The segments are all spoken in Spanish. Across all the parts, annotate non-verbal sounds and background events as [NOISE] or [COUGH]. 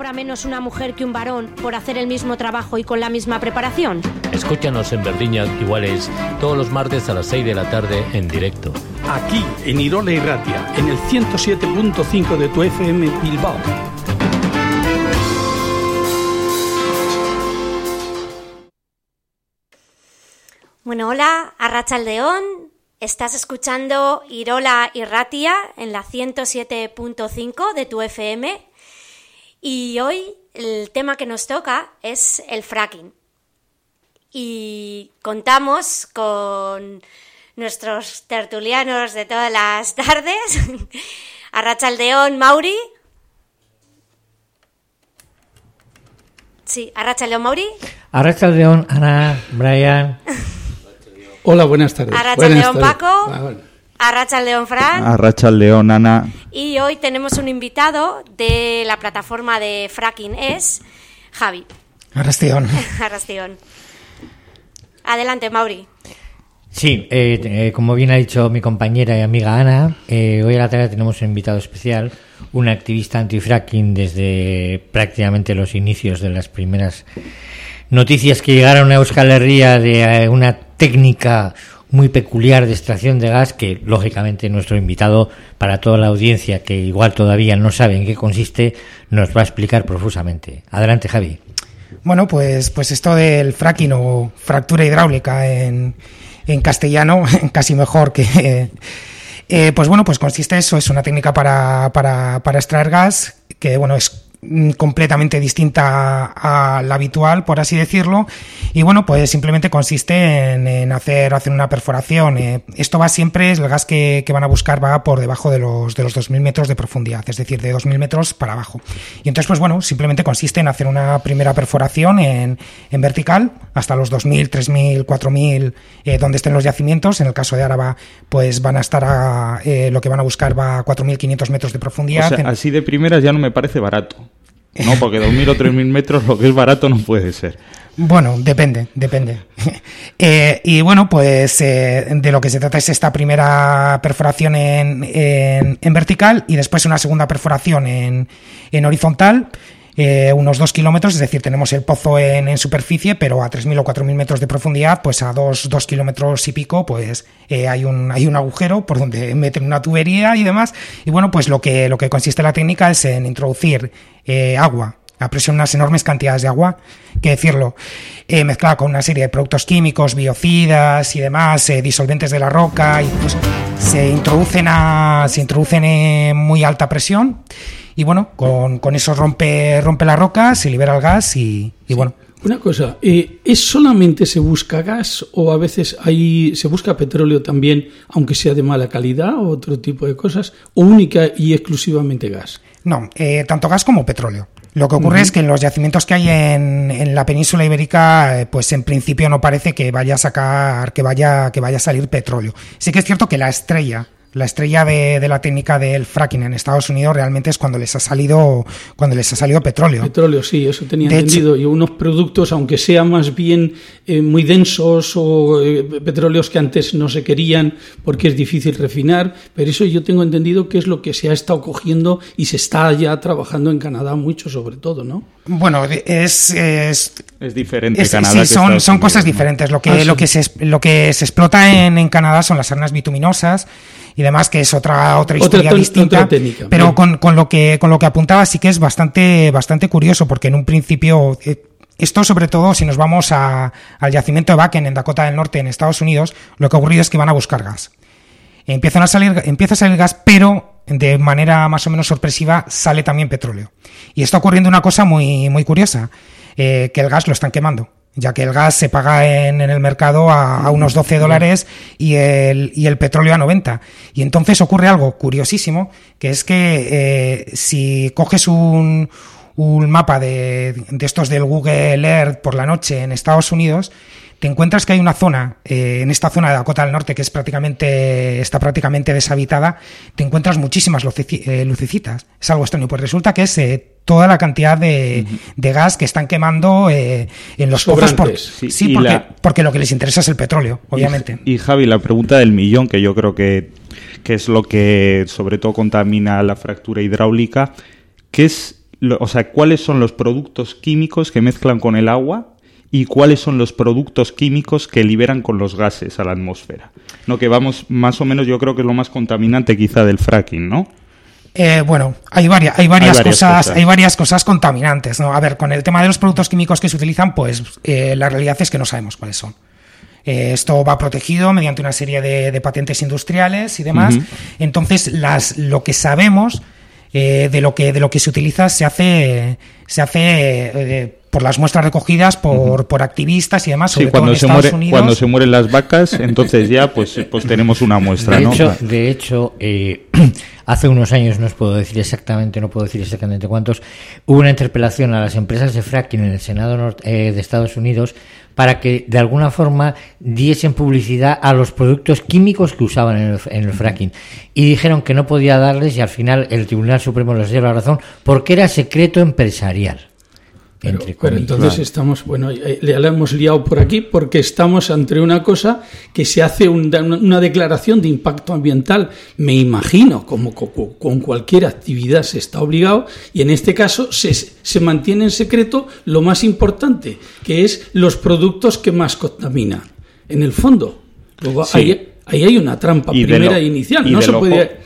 cobra menos una mujer que un varón por hacer el mismo trabajo y con la misma preparación? Escúchanos en Verdiña Iguales todos los martes a las 6 de la tarde en directo. Aquí, en Irola y Ratia, en el 107.5 de tu FM Bilbao. Bueno, hola, Arrachaldeón. Estás escuchando Irola y Ratia en la 107.5 de tu FM. Y hoy el tema que nos toca es el fracking. Y contamos con nuestros tertulianos de todas las [LAUGHS] tardes. Arrachaldeón, Mauri. Sí, Arrachaldeón, Mauri. Arrachaldeón, Ana, Brian. Hola, buenas tardes. Arrachaldeón. Paco. Ah, bueno. Arrachaldeón, Fran. Arracha León, Ana. Y hoy tenemos un invitado de la plataforma de Fracking Es, Javi Arrastión. [LAUGHS] Arrastión. Adelante, Mauri. Sí, eh, eh, como bien ha dicho mi compañera y amiga Ana, eh, hoy a la tarde tenemos un invitado especial, un activista anti-fracking desde prácticamente los inicios de las primeras noticias que llegaron a Euskal Herria de eh, una técnica muy peculiar de extracción de gas que, lógicamente, nuestro invitado, para toda la audiencia que igual todavía no sabe en qué consiste, nos va a explicar profusamente. Adelante, Javi. Bueno, pues, pues esto del fracking o fractura hidráulica en, en castellano, [LAUGHS] casi mejor que... eh, pues bueno, pues consiste eso, es una técnica para, para, para extraer gas que, bueno, es completamente distinta a la habitual, por así decirlo, y bueno, pues simplemente consiste en, en hacer, hacer una perforación. Eh, esto va siempre, el gas que, que van a buscar va por debajo de los, de los 2.000 metros de profundidad, es decir, de 2.000 metros para abajo. Y entonces, pues bueno, simplemente consiste en hacer una primera perforación en, en vertical hasta los 2.000, 3.000, 4.000, eh, donde estén los yacimientos. En el caso de Áraba, pues van a estar a, eh, lo que van a buscar va a 4.500 metros de O profundidad. sea, así de primeras ya no me parece barato. No, porque 2.000 o 3.000 metros lo que es barato no puede ser. Bueno, depende, depende. [LAUGHS] Eh, y bueno, pues eh, de lo que se trata es esta primera perforación en, en- en vertical y después una segunda perforación en, en horizontal, eh, unos dos kilómetros, es decir, tenemos el pozo en, en superficie, pero a 3.000 o 4.000 metros de profundidad, pues a dos, dos kilómetros y pico, pues eh, hay, un, hay un agujero por donde [LAUGHS] meten una tubería y demás. Y bueno, pues lo que, lo que consiste la técnica es en introducir eh, agua a presión unas enormes cantidades de agua, que decirlo, mezclada con una serie de productos químicos, biocidas y demás, disolventes de la roca, y pues se introducen a, se introducen en muy alta presión y bueno, con, con eso rompe, rompe la roca, se libera el gas y, y bueno, Una cosa, eh, ¿es solamente se busca gas o a veces hay, se busca petróleo también, aunque sea de mala calidad o otro tipo de cosas, o única y exclusivamente gas? No, eh, tanto gas como petróleo. Lo que ocurre es que en los yacimientos que hay en, en la península ibérica, eh, pues en principio no parece que vaya a sacar, que vaya, que vaya a salir petróleo. Sí que es cierto que la estrella, la estrella de, de la técnica del fracking en Estados Unidos realmente es cuando les ha salido, cuando les ha salido petróleo. Petróleo, sí, eso tenía De hecho- entendido. y unos productos, aunque sean más bien eh, muy densos o eh, petróleos que antes no se querían porque es difícil refinar, pero eso yo tengo entendido que es lo que se ha estado cogiendo y se está ya trabajando en Canadá mucho sobre todo, ¿no? Bueno, de- es, es Es diferente Es- Canadá sí, que son, Estados son Unidos, cosas diferentes. Lo que, Ah, sí. lo que, se, lo que se explota en, en Canadá son las arenas bituminosas y demás, que es otra, otra historia distinta. otra pero bien. con, con lo que, con lo que apuntaba sí que es bastante, bastante curioso, porque en un principio, eh, esto sobre todo si nos vamos a- al yacimiento de Bakken en Dakota del Norte, en Estados Unidos, lo que ha ocurrido es que van a buscar gas. Empiezan a salir, empieza a salir gas, pero de manera más o menos sorpresiva sale también petróleo. Y está ocurriendo una cosa muy, muy curiosa, eh, que el gas lo están quemando, ya que el gas se paga en, en el mercado a, a unos 12 dólares y el, y el petróleo a 90. Y entonces ocurre algo curiosísimo, que es que eh, si coges un, un mapa de, de estos del Google Earth por la noche en Estados Unidos, te encuentras que hay una zona, eh, en esta zona de Dakota del Norte, que es prácticamente, está prácticamente deshabitada, te encuentras muchísimas eh, lucecitas. Es algo extraño. Pues resulta que es eh, toda la cantidad de, de gas que están quemando eh, en los pozos. por-. Sí, porque, la- porque lo que les interesa es el petróleo, obviamente. Y, y, Javi, la pregunta del millón, que yo creo que, que es lo que sobre todo contamina la fractura hidráulica, ¿qué es, o sea, cuáles son los productos químicos que mezclan con el agua y cuáles son los productos químicos que liberan con los gases a la atmósfera. No, que vamos más o menos, yo creo que es lo más contaminante quizá del fracking, ¿no? Eh, bueno, hay varias, hay varias, cosas, hay varias cosas contaminantes, ¿no? A ver, con el tema de los productos químicos que se utilizan, pues eh, la realidad es que no sabemos cuáles son. Eh, esto va protegido mediante una serie de, patentes industriales y demás. Entonces, las, lo que sabemos de lo que de lo que se utiliza se hace se hace por las muestras recogidas por, por activistas y demás, sobre sí, cuando se muere, Cuando se mueren las vacas, entonces ya pues, pues tenemos una muestra, de ¿no? Hecho, de hecho, eh, [CLEARS THROAT] hace unos años, no os puedo decir exactamente, no puedo decir exactamente cuántos, hubo una interpelación a las empresas de fracking en el Senado eh, de Estados Unidos para que de alguna forma diesen publicidad a los productos químicos que usaban en el, en el, fracking. Y dijeron que no podía darles y al final el Tribunal Supremo les dio la razón porque era secreto empresarial. Pero, entonces estamos, bueno, le la hemos liado por aquí porque estamos ante una cosa que se hace una declaración de impacto ambiental, me imagino, como con cualquier actividad se está obligado, y en este caso se, se mantiene en secreto lo más importante, que es los productos que más contaminan. En el fondo, luego ahí, hay una trampa primera e inicial, no se puede...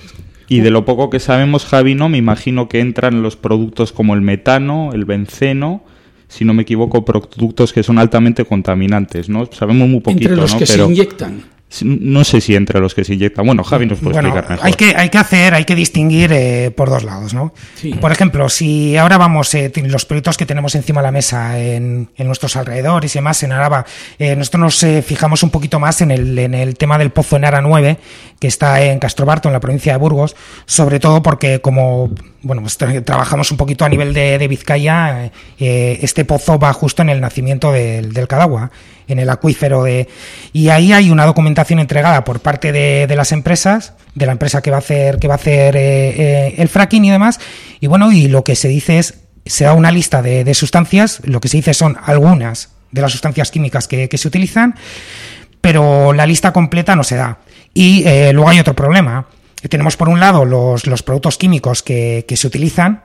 Y de lo poco que sabemos, Javi, no, me imagino que entran los productos como el metano, el benceno, si no me equivoco, productos que son altamente contaminantes, ¿no? Sabemos muy poquito, Entre los que se inyectan. No sé si entre los que se inyectan. Bueno, Javi nos puede explicar mejor. Hay que, hay que hacer, hay que distinguir eh, por dos lados, ¿no? Por ejemplo, si ahora vamos, eh, los proyectos que tenemos encima de la mesa en, nuestros alrededores y demás, en Araba, eh, nosotros nos fijamos un poquito más en el, en el tema del pozo en Ara 9, que está en Castrobarto, en la provincia de Burgos, sobre todo porque como bueno, pues trabajamos un poquito a nivel de, Vizcaya, este pozo va justo en el nacimiento del, del Cadagua en el acuífero de y ahí hay una documentación entregada por parte de, de las empresas de la empresa que va a hacer que va a hacer eh, eh, el fracking y demás y bueno y lo que se dice es se da una lista de, de sustancias lo que se dice son algunas de las sustancias químicas que, que se utilizan pero la lista completa no se da. Y eh, luego hay otro problema. Tenemos por un lado los, los productos químicos que, que se utilizan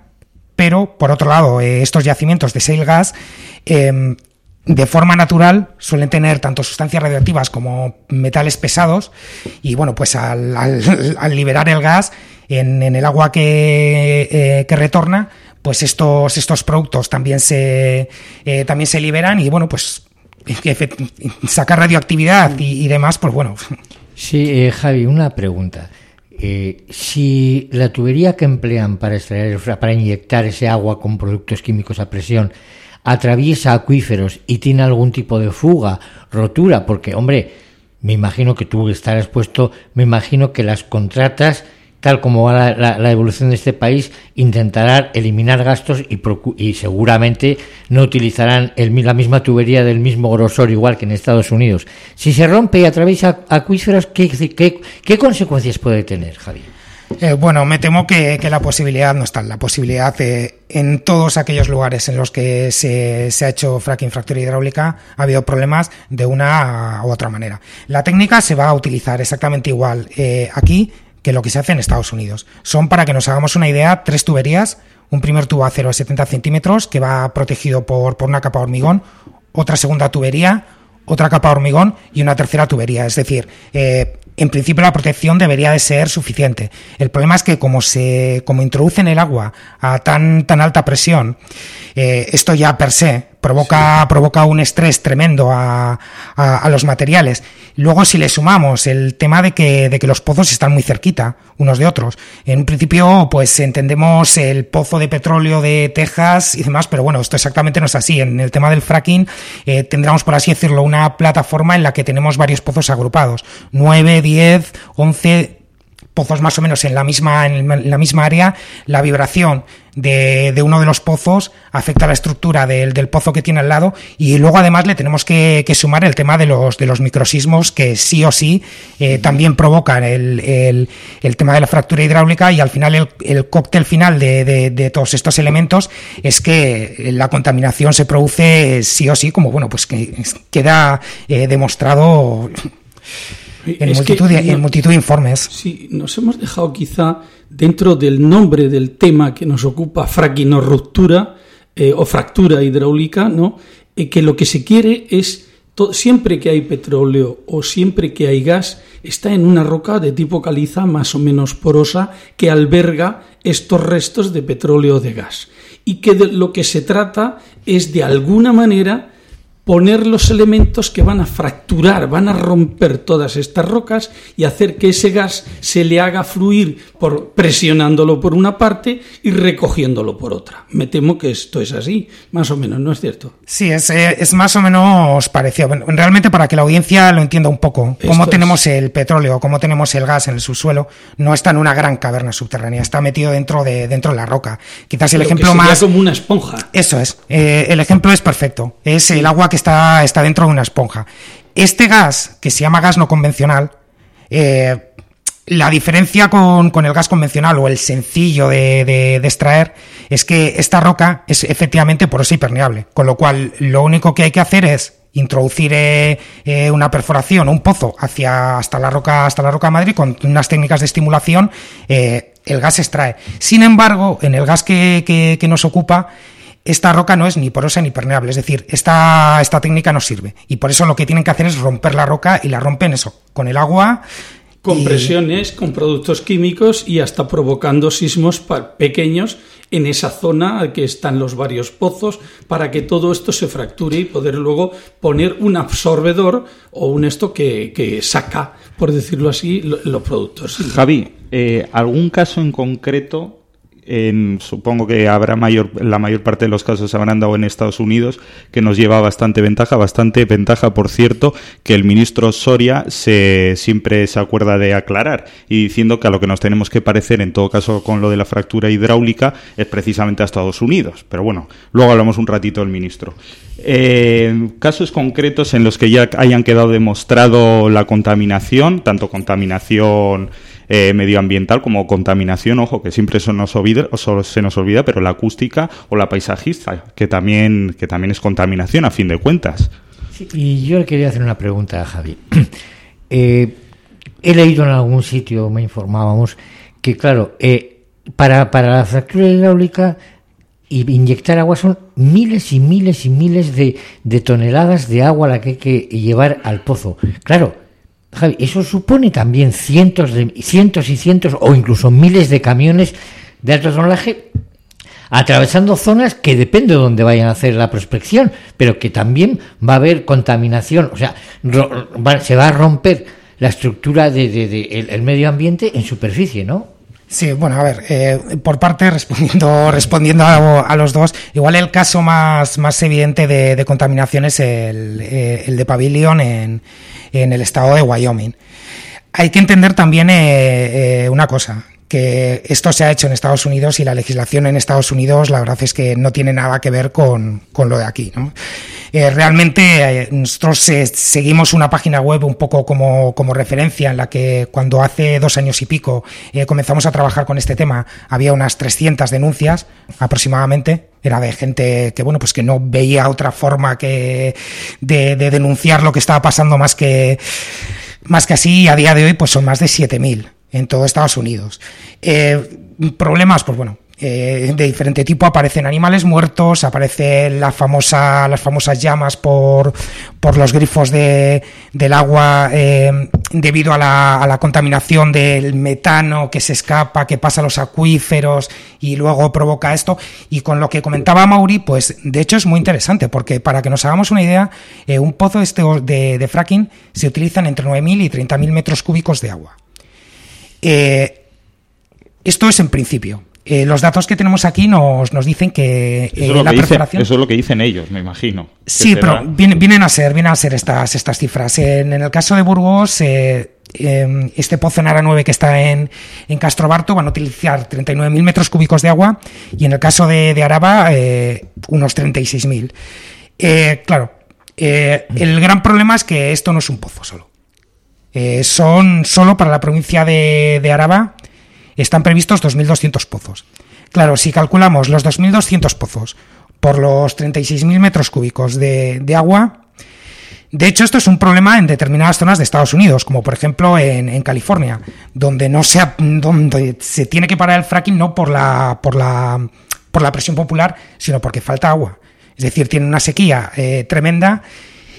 pero por otro lado estos yacimientos de shale gas eh, de forma natural suelen tener tanto sustancias radioactivas como metales pesados y bueno pues al, [LAUGHS] liberar el gas en, el agua eh, que, retorna pues estos estos productos también se eh, también se liberan y bueno pues sacar radioactividad y, demás pues bueno. Sí eh, Javi una pregunta. Si la tubería que emplean para extraer para inyectar ese agua con productos químicos a presión atraviesa acuíferos y tiene algún tipo de fuga, rotura, porque, hombre, me imagino que tú estarás expuesto, me imagino que las contratas, tal como va la, evolución de este país, intentarán eliminar gastos y, y seguramente no utilizarán el, la misma tubería del mismo grosor igual que en Estados Unidos. Si se rompe y atraviesa acuíferos, ¿qué, qué, qué consecuencias puede tener, Javier? Eh, bueno, me temo que, la posibilidad no está. La posibilidad de, en todos aquellos lugares en los que se, ha hecho fracking, fractura hidráulica, ha habido problemas de una u otra manera. La técnica se va a utilizar exactamente igual eh, aquí que lo que se hace en Estados Unidos. Son, para que nos hagamos una idea, tres tuberías, un primer tubo acero de 70 centímetros que va protegido por, por una capa de hormigón, otra segunda tubería, otra capa de hormigón y una tercera tubería. Es decir, eh, en principio la protección debería de ser suficiente. El problema es que como se como introducen el agua a tan tan alta presión, eh, esto ya per se provoca provoca un estrés tremendo a, a, los materiales. Luego si le sumamos el tema de que de que los pozos están muy cerquita unos de otros. En un principio pues entendemos el pozo de petróleo de Texas y demás, pero bueno esto exactamente no es así. En el tema del fracking eh, tendríamos por así decirlo una plataforma en la que tenemos varios pozos agrupados, 9, 10, 11 pozos más o menos en la misma, en la misma área, la vibración de, de uno de los pozos afecta la estructura del, del, pozo que tiene al lado y luego además le tenemos que, que, sumar el tema de los, de los microsismos que sí o sí eh, también provocan el, el, el, tema de la fractura hidráulica y al final el, el cóctel final de, de, de, todos estos elementos es que la contaminación se produce sí o sí como bueno pues que queda eh, demostrado en, multitud, de, multitud de informes. Sí, nos hemos dejado quizá dentro del nombre del tema que nos ocupa, fracking o ruptura eh, o fractura hidráulica, ¿no? Eh, que lo que se quiere es siempre que hay petróleo o siempre que hay gas, está en una roca de tipo caliza más o menos porosa que alberga estos restos de petróleo o de gas. Y que de lo que se trata es de alguna manera poner los elementos que van a fracturar, van a romper todas estas rocas y hacer que ese gas se le haga fluir por presionándolo por una parte y recogiéndolo por otra. Me temo que esto es así, más o menos, ¿no es cierto? Sí, es, eh, más o menos parecido. realmente para que la audiencia lo entienda un poco, cómo tenemos el petróleo, cómo tenemos el gas en el subsuelo, no está en una gran caverna subterránea, está metido dentro de, dentro de la roca. Quizás el ejemplo más... como una esponja. Eso es. Eh, el ejemplo es perfecto. Es el agua que está, está dentro de una esponja. Este gas, que se llama gas no convencional, eh, la diferencia con, el gas convencional o el sencillo de, extraer es que esta roca es efectivamente porosa y permeable, con lo cual lo único que hay que hacer es introducir eh, eh, una perforación, un pozo hacia hasta la roca hasta la roca madre con unas técnicas de estimulación, el gas se extrae. Sin embargo, en el gas que, que nos ocupa esta roca no es ni porosa ni permeable, es decir, esta, esta técnica no sirve. Y por eso lo que tienen que hacer es romper la roca y la rompen eso, con el agua. Con presiones, con productos químicos y hasta provocando sismos pequeños en esa zona que están los varios pozos para que todo esto se fracture y poder luego poner un absorbedor o un esto que, saca, por decirlo así, los productos. Javi, eh, ¿algún caso en concreto supongo que habrá mayor, la mayor parte de los casos habrán dado en Estados Unidos, que nos lleva bastante ventaja, bastante ventaja, por cierto, que el ministro Soria se, siempre se acuerda de aclarar y diciendo que a lo que nos tenemos que parecer, en todo caso, con lo de la fractura hidráulica, es precisamente a Estados Unidos. Pero bueno, luego hablamos un ratito del ministro. Eh, casos concretos en los que ya hayan quedado demostrado la contaminación, tanto contaminación eh, medioambiental como contaminación, ojo, que siempre eso nos olvida, se nos olvida, pero la acústica o la paisajista, que también, que también es contaminación a fin de cuentas. y yo le quería hacer una pregunta a Javi. [CLEARS THROAT] Eh, he leído en algún sitio, me informábamos, que claro, eh, para, para la fractura hidráulica y inyectar agua son miles y miles y miles de, de toneladas de agua la que hay que llevar al pozo. Claro, Javi, eso supone también cientos, de, cientos y cientos o incluso miles de camiones de alto atravesando zonas que depende de dónde vayan a hacer la prospección, pero que también va a haber contaminación, o sea, se va a romper la estructura del de, el medio ambiente en superficie, ¿no? Sí, bueno, a ver, eh, por parte, [LAUGHS] respondiendo, respondiendo a, los dos, igual el caso más, más evidente de, contaminación es el, eh, de Pavilion en, en el estado de Wyoming. Hay que entender también eh, una cosa, que esto se ha hecho en Estados Unidos y la legislación en Estados Unidos, la verdad es que no tiene nada que ver con, lo de aquí. Eh, realmente nosotros seguimos una página web un poco como, como, referencia en la que cuando hace dos años y pico comenzamos a trabajar con este tema, había unas 300 denuncias aproximadamente. Era de gente que bueno pues que no veía otra forma que de, denunciar lo que estaba pasando más que más que así. A día de hoy pues son más de 7000 en todo Estados Unidos eh, problemas pues bueno eh, de diferente tipo. Aparecen animales muertos, aparecen la famosa, las famosas llamas por, por los grifos de, del agua eh, debido a la, a la, contaminación del metano que se escapa, que pasa a los acuíferos y luego provoca esto. Y con lo que comentaba Mauri, pues de hecho es muy interesante porque para que nos hagamos una idea, un pozo este de, de, fracking se utilizan entre 9.000 y 30.000 metros cúbicos de agua. Esto es en principio. Eh, los datos que tenemos aquí nos, nos dicen que eh, la perforación... eso es lo que dicen ellos, me imagino. Sí, pero vienen, a ser, vienen a ser estas, estas cifras. En, el caso de Burgos, eh, este pozo en Ara 9 que está en, en Castrobarto van a utilizar 39.000 metros cúbicos de agua y en el caso de, de Araba unos 36.000. claro, el gran problema es que esto no es un pozo solo. Son solo para la provincia de, de Araba están previstos 2.200 pozos. Claro, si calculamos los 2.200 pozos por los 36.000 metros cúbicos de, agua, De hecho, esto es un problema en determinadas zonas de Estados Unidos, como por ejemplo en, California, donde no se, donde se tiene que parar el fracking no por la, por la, por la presión popular, sino porque falta agua. Es decir, tiene una sequía eh, tremenda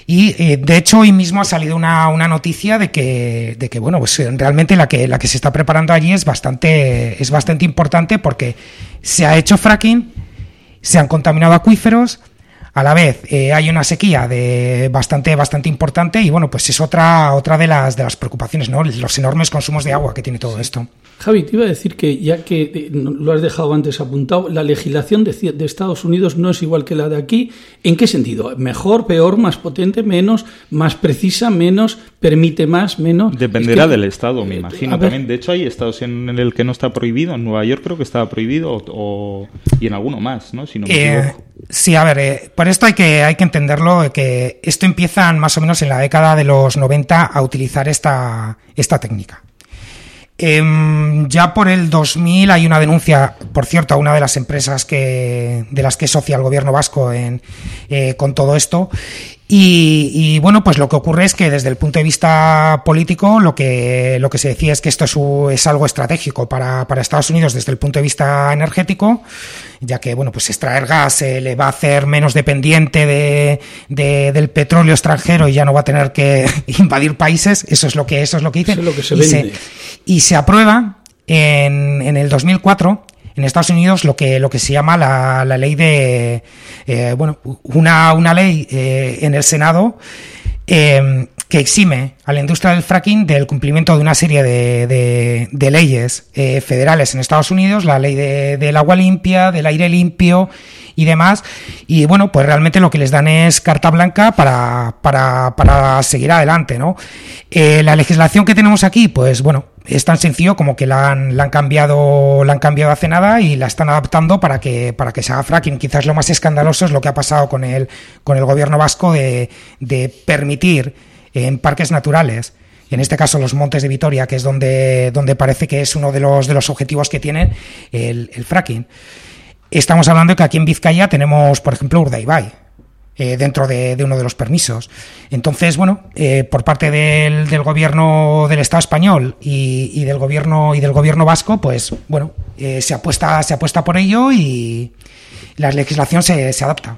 y eh, de hecho hoy mismo ha salido una, una noticia de que, de que bueno, pues eh, realmente la que, la que se está preparando allí es bastante, es bastante importante porque se ha hecho fracking, se han contaminado acuíferos, a la vez eh, hay una sequía de bastante bastante importante y bueno pues es otra otra de las de las preocupaciones no los enormes consumos de agua que tiene todo esto Javi, te iba a decir que ya que eh, lo has dejado antes apuntado, la legislación de, Estados Unidos no es igual que la de aquí. ¿En qué sentido? ¿Mejor, peor, más potente, menos, más precisa, menos, permite más, menos? Dependerá del estado, me eh, imagino. También, de hecho, hay estados en el que no está prohibido. En Nueva York creo que estaba prohibido o, y en alguno más, ¿no? Eh, sí, a ver, por esto hay que, hay que entenderlo, que esto empieza más o menos en la década de los 90 a utilizar esta, esta técnica. Em, ya por el 2000 hay una denuncia, por cierto, a una de las empresas que, de las que socia el gobierno vasco en, eh, con todo esto. Y, bueno, pues lo que ocurre es que desde el punto de vista político lo que, lo que se decía es que esto es, es algo estratégico para, para, Estados Unidos desde el punto de vista energético, ya que bueno, pues extraer gas eh, le va a hacer menos dependiente de, del petróleo extranjero y ya no va a tener que [LAUGHS] invadir países. Eso es lo que, eso es lo que dice. lo que se vende y se aprueba en, en el 2004 en Estados Unidos lo que lo que se llama la, la ley de eh, bueno una, una ley eh, en el Senado eh, que exime a la industria del fracking del cumplimiento de una serie de, de, leyes federales en Estados Unidos, la ley del agua limpia, del aire limpio y demás. Y bueno, pues realmente lo que les dan es carta blanca para, para, para seguir adelante, ¿no? la legislación que tenemos aquí, pues bueno, es tan sencillo como que la han, la han cambiado la han cambiado hace nada y la están adaptando para que para que se haga fracking quizás lo más escandaloso es lo que ha pasado con el con el gobierno vasco de, de permitir en parques naturales en este caso los montes de Vitoria que es donde donde parece que es uno de los de los objetivos que tienen el fracking estamos hablando de que aquí en Vizcaya tenemos por ejemplo Urdaibai eh, dentro de, uno de los permisos. Entonces, bueno, eh, por parte del, del, gobierno del Estado español y, del gobierno y del gobierno vasco, pues bueno, eh, se apuesta se apuesta por ello y la legislación se, se adapta.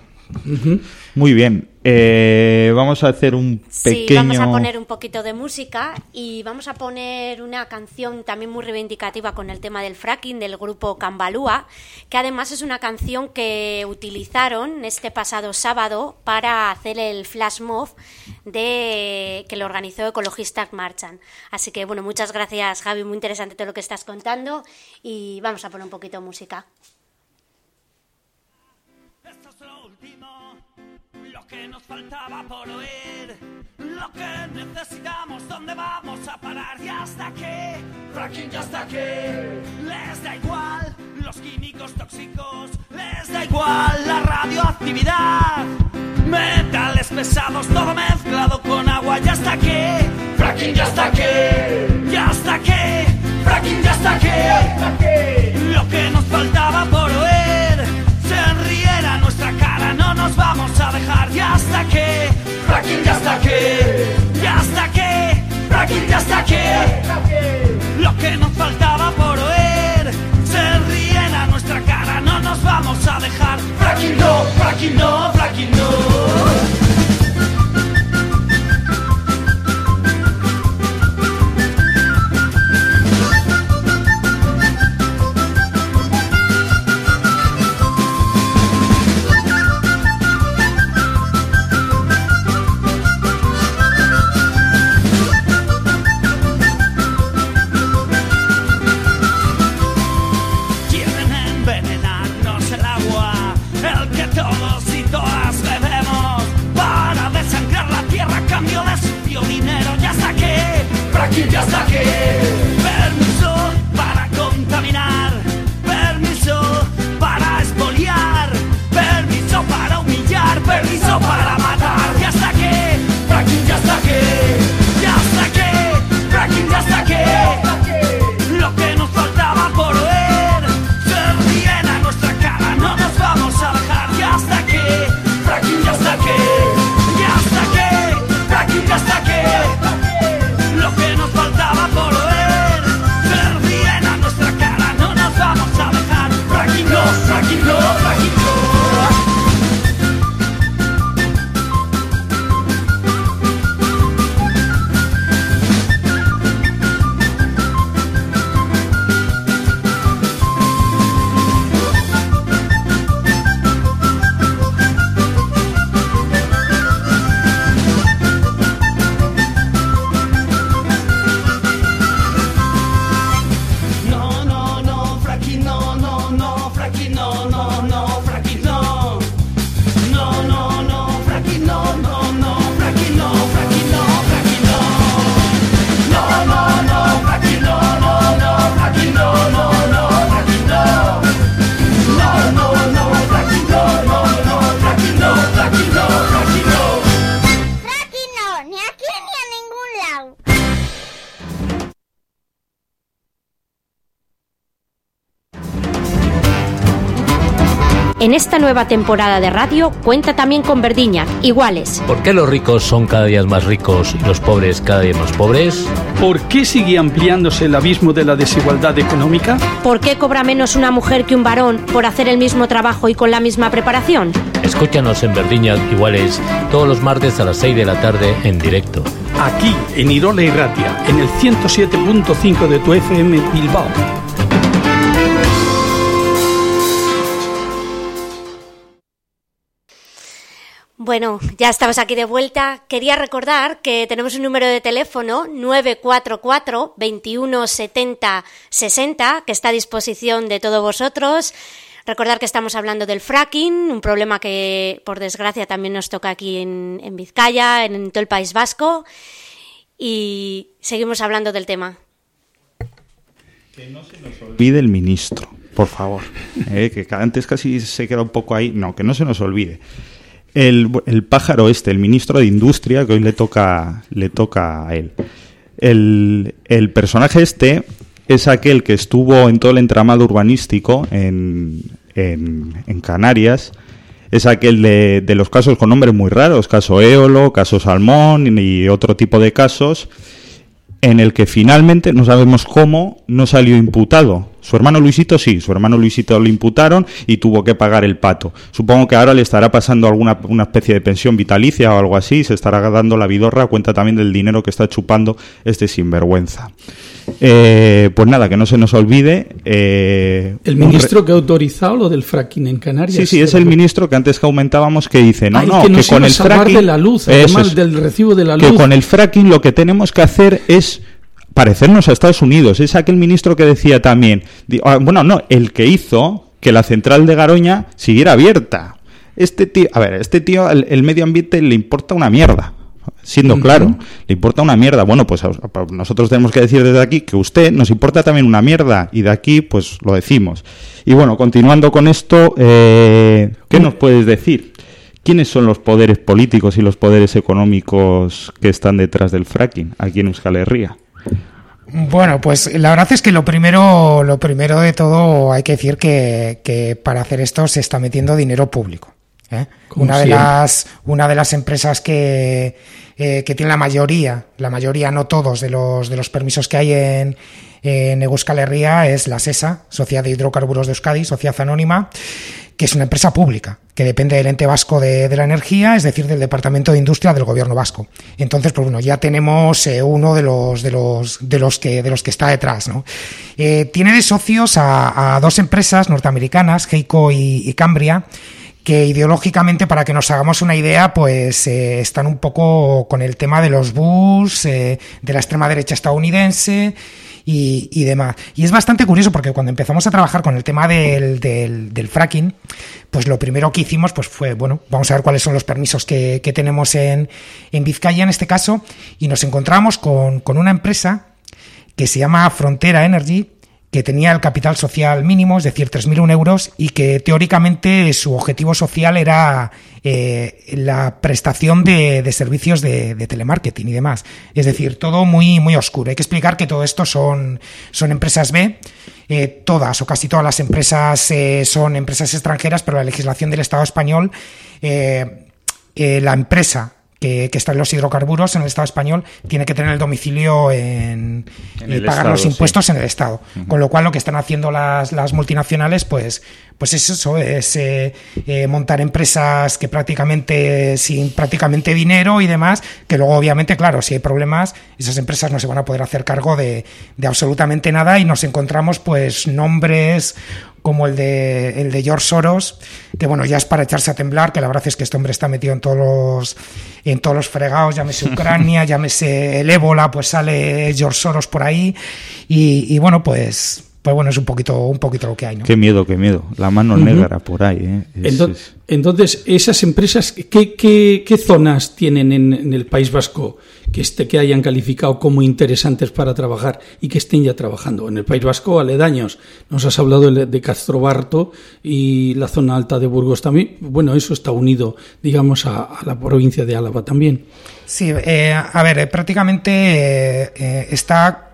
Muy bien. Eh, vamos a hacer un pequeño... Sí, vamos a poner un poquito de música y vamos a poner una canción también muy reivindicativa con el tema del fracking del grupo Cambalúa, que además es una canción que utilizaron este pasado sábado para hacer el flash mob de que lo organizó Ecologistas Marchan. Así que bueno, muchas gracias Javi, muy interesante todo lo que estás contando y vamos a poner un poquito de música. Que nos faltaba por oír, lo que necesitamos, dónde vamos a parar y hasta que, fracking ya hasta que, les da igual los químicos tóxicos, les da igual la radioactividad, metales pesados, todo mezclado con agua y hasta que, fracking ya hasta que, ya hasta que, fracking ya hasta que, lo que nos faltaba por oír, se riera nuestra cara, nos vamos a dejar. Ya hasta que fracking ya hasta que ya hasta que fracking ya hasta que lo que nos faltaba por oír se ríen a nuestra cara no nos vamos a dejar. Fracking no fracking no fracking no En esta nueva temporada de radio cuenta también con Verdiña, iguales. ¿Por qué los ricos son cada día más ricos y los pobres cada día más pobres? ¿Por qué sigue ampliándose el abismo de la desigualdad económica? ¿Por qué cobra menos una mujer que un varón por hacer el mismo trabajo y con la misma preparación? Escúchanos en Verdiña iguales todos los martes a las 6 de la tarde en directo. Aquí, en Irola y Ratia, en el 107.5 de tu FM Bilbao. Bueno, ya estamos aquí de vuelta. Quería recordar que tenemos un número de teléfono 944 21 70 60 que está a disposición de todos vosotros. Recordar que estamos hablando del fracking, un problema que por desgracia también nos toca aquí en, en Vizcaya, en, todo el País Vasco. Y seguimos hablando del tema. Que no se nos olvide el ministro, por favor. [LAUGHS] Eh, que antes casi se queda un poco ahí. No, que no se nos olvide el, el, pájaro este, el ministro de Industria, que hoy le toca, le toca a él. El, personaje este es aquel que estuvo en todo el entramado urbanístico en, en, en Canarias. Es aquel de, de, los casos con nombres muy raros, caso Éolo, caso Salmón y otro tipo de casos, en el que finalmente no sabemos cómo no salió imputado. Su hermano Luisito sí, su hermano Luisito lo imputaron y tuvo que pagar el pato. Supongo que ahora le estará pasando alguna una especie de pensión vitalicia o algo así, se estará dando la vidorra a cuenta también del dinero que está chupando este sinvergüenza. Eh, pues nada, que no se nos olvide. Eh, el ministro que ha autorizado lo del fracking en Canarias. Sí, sí, es el ministro que antes que aumentábamos que dice, no, Ay, no, que, que con el fracking. de la luz, además es, del recibo de la que luz. con el fracking lo que tenemos que hacer es parecernos a Estados Unidos. Es aquel ministro que decía también, ah, bueno, no, el que hizo que la central de Garoña siguiera abierta. Este tío, a ver, este tío, el, el medio ambiente le importa una mierda. Siendo claro, le importa una mierda. Bueno, pues nosotros tenemos que decir desde aquí que usted nos importa también una mierda y de aquí pues lo decimos. Y bueno, continuando con esto, eh, ¿qué nos puedes decir? ¿Quiénes son los poderes políticos y los poderes económicos que están detrás del fracking aquí en Euskal Herria? Bueno, pues la verdad es que lo primero, lo primero de todo hay que decir que, que para hacer esto se está metiendo dinero público. ¿eh? Una de las, una de las empresas que, eh, que tiene la mayoría, la mayoría no todos de los de los permisos que hay en, en Euskal Herria es la SESA, Sociedad de Hidrocarburos de Euskadi, Sociedad Anónima, que es una empresa pública, que depende del ente vasco de, de la energía, es decir, del Departamento de Industria del Gobierno vasco. Entonces, pues bueno, ya tenemos eh, uno de los, de los, de los que, de los que está detrás, ¿no? Eh, tiene de socios a, dos empresas norteamericanas, Heiko y, Cambria, que ideológicamente, para que nos hagamos una idea, pues eh, están un poco con el tema de los Bush, eh, de la extrema derecha estadounidense y, y demás. Y es bastante curioso porque cuando empezamos a trabajar con el tema del, del, del fracking, pues lo primero que hicimos pues fue, bueno, vamos a ver cuáles son los permisos que, que tenemos en, en Vizcaya en este caso, y nos encontramos con, con una empresa que se llama Frontera Energy, que tenía el capital social mínimo, es decir, 3.001 euros, y que teóricamente su objetivo social era eh, la prestación de, de servicios de, telemarketing y demás. Es decir, todo muy, muy oscuro. Hay que explicar que todo esto son, son empresas B. Eh, todas o casi todas las empresas eh, son empresas extranjeras, pero la legislación del Estado español, la empresa que, que está en los hidrocarburos en el Estado español tiene que tener el domicilio en, En y pagar Estado, los sí. impuestos en el Estado. Con lo cual lo que están haciendo las, las multinacionales, pues, pues es eso, es eh, eh, montar empresas que prácticamente sin prácticamente dinero y demás, que luego obviamente, claro, si hay problemas, esas empresas no se van a poder hacer cargo de, de absolutamente nada y nos encontramos pues nombres como el de, el de George Soros, que bueno, ya es para echarse a temblar, que la verdad es que este hombre está metido en todos los, en todos los fregados, llámese [LAUGHS] Ucrania, llámese el ébola, pues sale George Soros por ahí, y, y bueno, pues, pues bueno, es un poquito, un poquito lo que hay, ¿no? Qué miedo, qué miedo. La mano negra por ahí, ¿eh? Es- Ento- es- Entonces, esas empresas, ¿qué, qué, qué zonas tienen en, en el País Vasco que, este, que hayan calificado como interesantes para trabajar y que estén ya trabajando? En el País Vasco, aledaños. Nos has hablado de, de Castrobarto y la zona alta de Burgos también. Bueno, eso está unido, digamos, a, a la provincia de Álava también. Sí, eh, a ver, eh, prácticamente eh, eh, está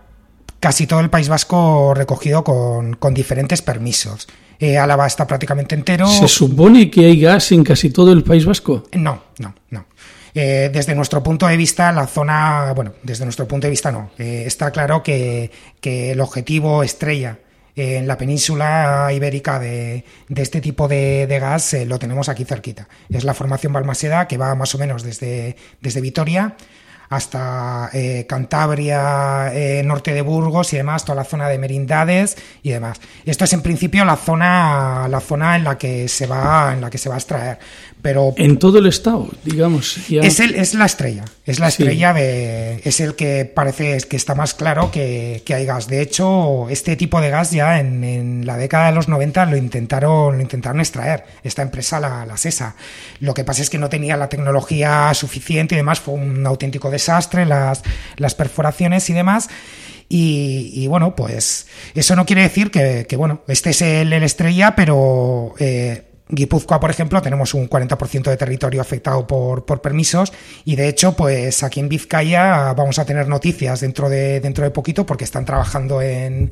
casi todo el País Vasco recogido con, con diferentes permisos. Eh, Álava está prácticamente entero. ¿Se supone que hay gas en casi todo el País Vasco? No, no, no. Eh, desde nuestro punto de vista, la zona, bueno, desde nuestro punto de vista no. Eh, está claro que, que, el objetivo estrella en la península ibérica de, de este tipo de, de gas eh, lo tenemos aquí cerquita. Es la formación Balmaseda que va más o menos desde, desde Vitoria hasta eh, Cantabria, eh, norte de Burgos y demás, toda la zona de Merindades y demás. Esto es en principio la zona, la zona en la que se va, en la que se va a extraer. Pero en todo el estado, digamos. Ya... Es, el, es la estrella, es la estrella sí. de. Es el que parece que está más claro que, que hay gas. De hecho, este tipo de gas ya en, en, la década de los 90 lo intentaron, lo intentaron extraer. Esta empresa, la, la SESA. Lo que pasa es que no tenía la tecnología suficiente y demás, fue un auténtico desastre, las, las perforaciones y demás. Y, y, bueno, pues eso no quiere decir que, que bueno, este es el, el estrella, pero eh, Guipúzcoa, por ejemplo, tenemos un 40% de territorio afectado por, por, permisos y de hecho, pues aquí en Vizcaya vamos a tener noticias dentro de, dentro de poquito porque están trabajando en...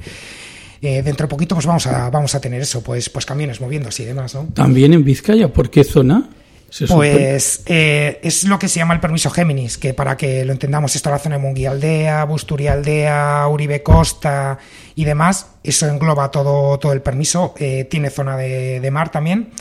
Eh, dentro de poquito pues vamos a, vamos a tener eso, pues, pues camiones moviéndose y demás, ¿no? También en Vizcaya, ¿por qué zona? Pues eh, es lo que se llama el permiso Géminis, que para que lo entendamos, esto es la zona de Munguialdea, Busturialdea, Uribe Costa y demás, eso engloba todo, todo el permiso, eh, tiene zona de, de, mar también,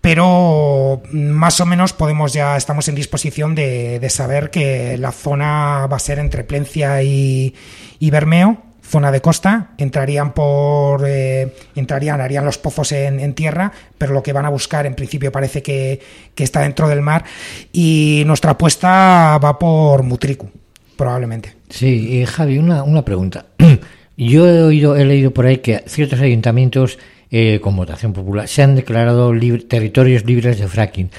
pero más o menos podemos ya, estamos en disposición de, de saber que la zona va a ser entre Plencia y, y Bermeo, zona de costa, entrarían por eh, entrarían, harían los pozos en, en, tierra, pero lo que van a buscar en principio parece que, está dentro del mar y nuestra apuesta va por Mutriku, probablemente. Sí, eh, Javi, una, una pregunta. [CLEARS THROAT] Yo he oído, he leído por ahí que ciertos ayuntamientos eh, con votación popular se han declarado territorios libres de fracking,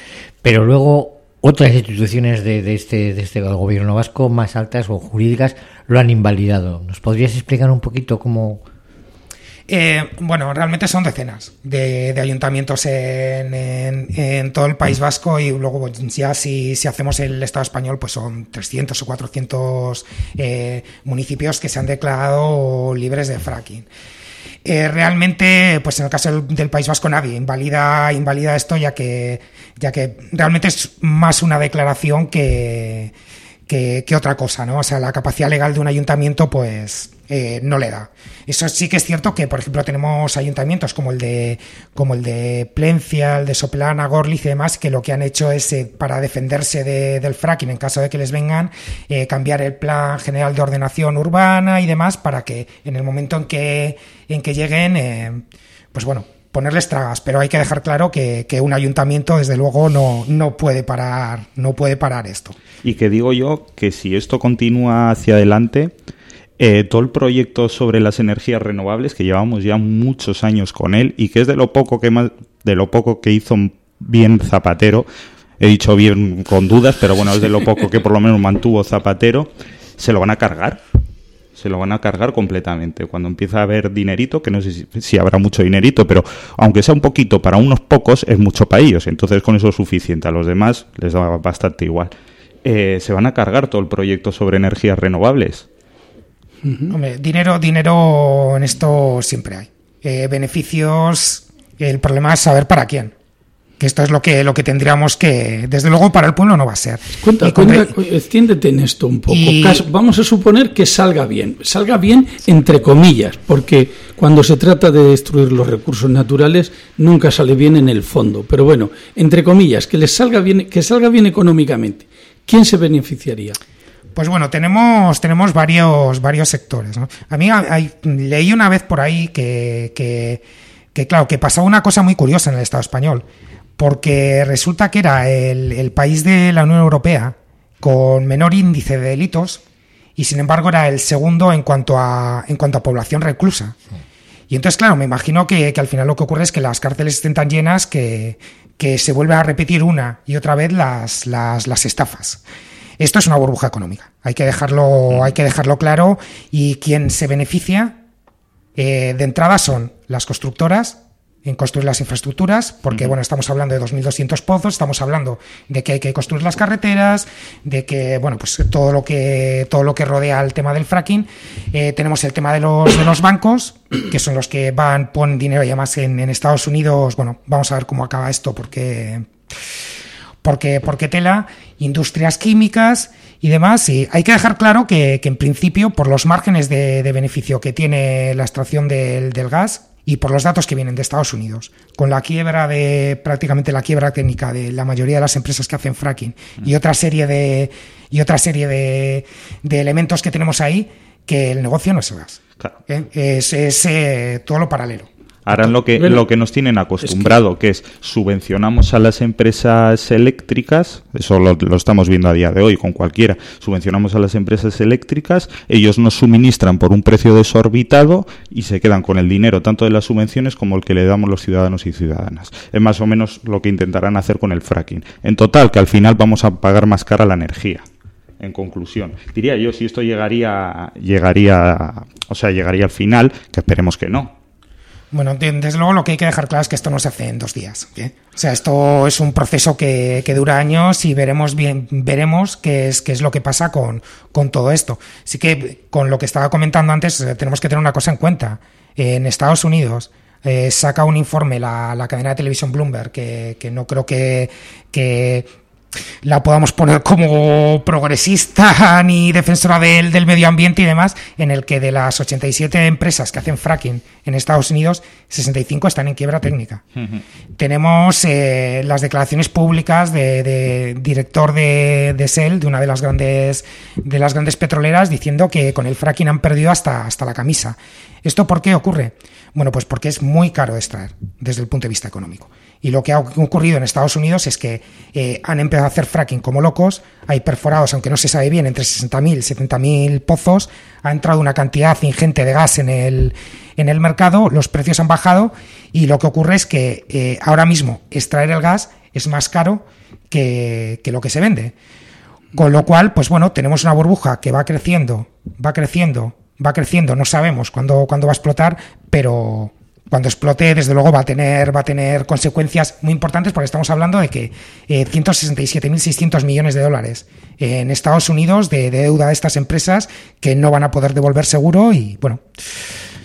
pero luego otras instituciones de, de, este, de este gobierno vasco más altas o jurídicas lo han invalidado. ¿Nos podrías explicar un poquito cómo...? Eh, bueno, realmente son decenas de, ayuntamientos en, todo el País Vasco y luego ya si, si, hacemos el Estado español pues son 300 o 400 eh, municipios que se han declarado libres de fracking. Eh, realmente, pues en el caso del, del, País Vasco nadie invalida, invalida esto ya que, ya que realmente es más una declaración que, que, otra cosa, ¿no? O sea, la capacidad legal de un ayuntamiento, pues eh, no le da. Eso sí que es cierto que, por ejemplo, tenemos ayuntamientos como el de como el de Plencia, el de Soplana, Gorliz y demás, que lo que han hecho es eh, para defenderse de, del fracking en caso de que les vengan, eh, cambiar el plan general de ordenación urbana y demás para que en el momento en que en que lleguen, eh, pues bueno, ponerles tragas, pero hay que dejar claro que, que, un ayuntamiento, desde luego, no, no puede parar, no puede parar esto. Y que digo yo que si esto continúa hacia adelante, eh, todo el proyecto sobre las energías renovables, que llevamos ya muchos años con él, y que es de lo poco que de lo poco que hizo bien Zapatero, he dicho bien con dudas, pero bueno, es de lo poco que por lo menos mantuvo Zapatero, se lo van a cargar se lo van a cargar completamente. Cuando empieza a haber dinerito, que no sé si, habrá mucho dinerito, pero aunque sea un poquito para unos pocos, es mucho para ellos. Entonces con eso es suficiente. A los demás les da bastante igual. Eh, se van a cargar todo el proyecto sobre energías renovables. Hombre, dinero, dinero en esto siempre hay. Eh, beneficios, el problema es saber para quién que esto es lo que lo que tendríamos que desde luego para el pueblo no va a ser. Cuenta, cuenta extiéndete en esto un poco. Y... vamos a suponer que salga bien. Salga bien entre comillas porque cuando se trata de destruir los recursos naturales nunca sale bien en el fondo. Pero bueno entre comillas que les salga bien que salga bien económicamente quién se beneficiaría pues bueno, tenemos, tenemos varios, varios sectores. ¿no? A mí hay, leí una vez por ahí que, que, que, claro, que pasaba una cosa muy curiosa en el Estado español porque resulta que era el, el, país de la Unión Europea con menor índice de delitos y sin embargo era el segundo en cuanto a, en cuanto a población reclusa. Y entonces, claro, me imagino que, que al final lo que ocurre es que las cárceles estén tan llenas que, que se vuelve a repetir una y otra vez las, las, las estafas. Esto es una burbuja económica. Hay que dejarlo, hay que dejarlo claro. Y quien se beneficia eh, de entrada son las constructoras en construir las infraestructuras, porque bueno, estamos hablando de 2.200 pozos, estamos hablando de que hay que construir las carreteras, de que bueno, pues todo lo que todo lo que rodea el tema del fracking. Eh, tenemos el tema de los de los bancos, que son los que van ponen dinero y además en, en Estados Unidos, bueno, vamos a ver cómo acaba esto, porque porque porque tela, industrias químicas y demás. Y hay que dejar claro que, que en principio, por los márgenes de, de beneficio que tiene la extracción del, del gas, y por los datos que vienen de Estados Unidos, con la quiebra de prácticamente la quiebra técnica de la mayoría de las empresas que hacen fracking y otra serie de y otra serie de, de elementos que tenemos ahí, que el negocio no es el gas. Claro. ¿eh? Es, es, eh, todo lo paralelo. Harán lo que, lo que nos tienen acostumbrado, que... es subvencionamos a las empresas eléctricas, eso lo, lo estamos viendo a día de hoy con cualquiera, subvencionamos a las empresas eléctricas, ellos nos suministran por un precio desorbitado y se quedan con el dinero tanto de las subvenciones como el que le damos los ciudadanos y ciudadanas. Es más o menos lo que intentarán hacer con el fracking. En total, que al final vamos a pagar más cara la energía. En conclusión, diría yo si esto llegaría, llegaría, o sea, llegaría al final, que esperemos que no, Bueno, de- desde luego lo que hay que dejar claro es que esto no se hace en dos días. ¿eh? O sea, esto es un proceso que, que dura años y veremos bien, veremos qué es, qué es lo que pasa con, con todo esto. Así que con lo que estaba comentando antes, eh, tenemos que tener una cosa en cuenta. En Estados Unidos eh, saca un informe la, la cadena de televisión Bloomberg que, que no creo que, que la podamos poner como progresista [LAUGHS] ni defensora del, del, medio ambiente y demás, en el que de las 87 empresas que hacen fracking en Estados Unidos, 65 están en quiebra técnica. Uh -huh. Tenemos eh, las declaraciones públicas de, de director de, de, Shell, de una de las grandes de las grandes petroleras, diciendo que con el fracking han perdido hasta, hasta la camisa. ¿Esto por qué ocurre? Bueno, pues porque es muy caro de extraer desde el punto de vista económico. Y lo que ha ocurrido en Estados Unidos es que eh, han empezado a hacer fracking como locos, hay perforados, aunque no se sabe bien, entre 60.000 y 70.000 pozos, ha entrado una cantidad ingente de gas en el, en el mercado, los precios han bajado y lo que ocurre es que eh, ahora mismo extraer el gas es más caro que, que lo que se vende. Con lo cual, pues bueno, tenemos una burbuja que va creciendo, va creciendo, va creciendo, no sabemos cuándo, cuándo va a explotar, pero cuando explote, desde luego, va a tener, va a tener consecuencias muy importantes porque estamos hablando de que eh, 167.600 millones de dólares en Estados Unidos de, de, deuda de estas empresas que no van a poder devolver seguro y bueno.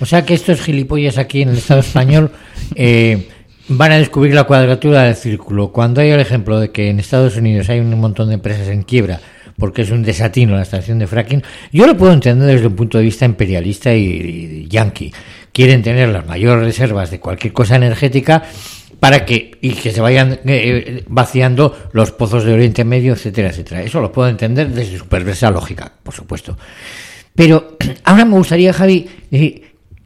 O sea que estos gilipollas aquí en el Estado español eh, van a descubrir la cuadratura del círculo. Cuando hay el ejemplo de que en Estados Unidos hay un montón de empresas en quiebra porque es un desatino la estación de fracking, yo lo puedo entender desde un punto de vista imperialista y yanqui. Quieren tener las mayores reservas de cualquier cosa energética para que y que se vayan eh, vaciando los pozos de Oriente Medio, etcétera, etcétera. Eso lo puedo entender desde su perversa lógica, por supuesto. Pero [CLEARS THROAT] ahora me gustaría, Javi, eh,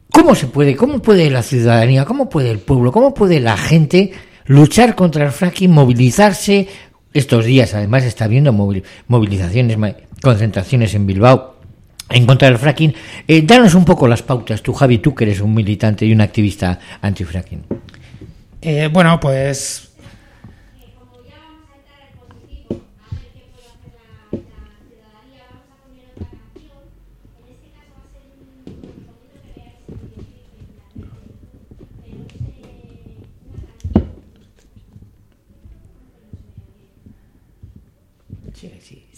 ¿cómo se puede, cómo puede la ciudadanía, cómo puede el pueblo, cómo puede la gente luchar contra el fracking, movilizarse? Estos días, además, está habiendo movilizaciones, concentraciones en Bilbao en contra del fracking. Eh, danos un poco las pautas, tú, Javi, tú que eres un militante y un activista anti-fracking. Eh, bueno, pues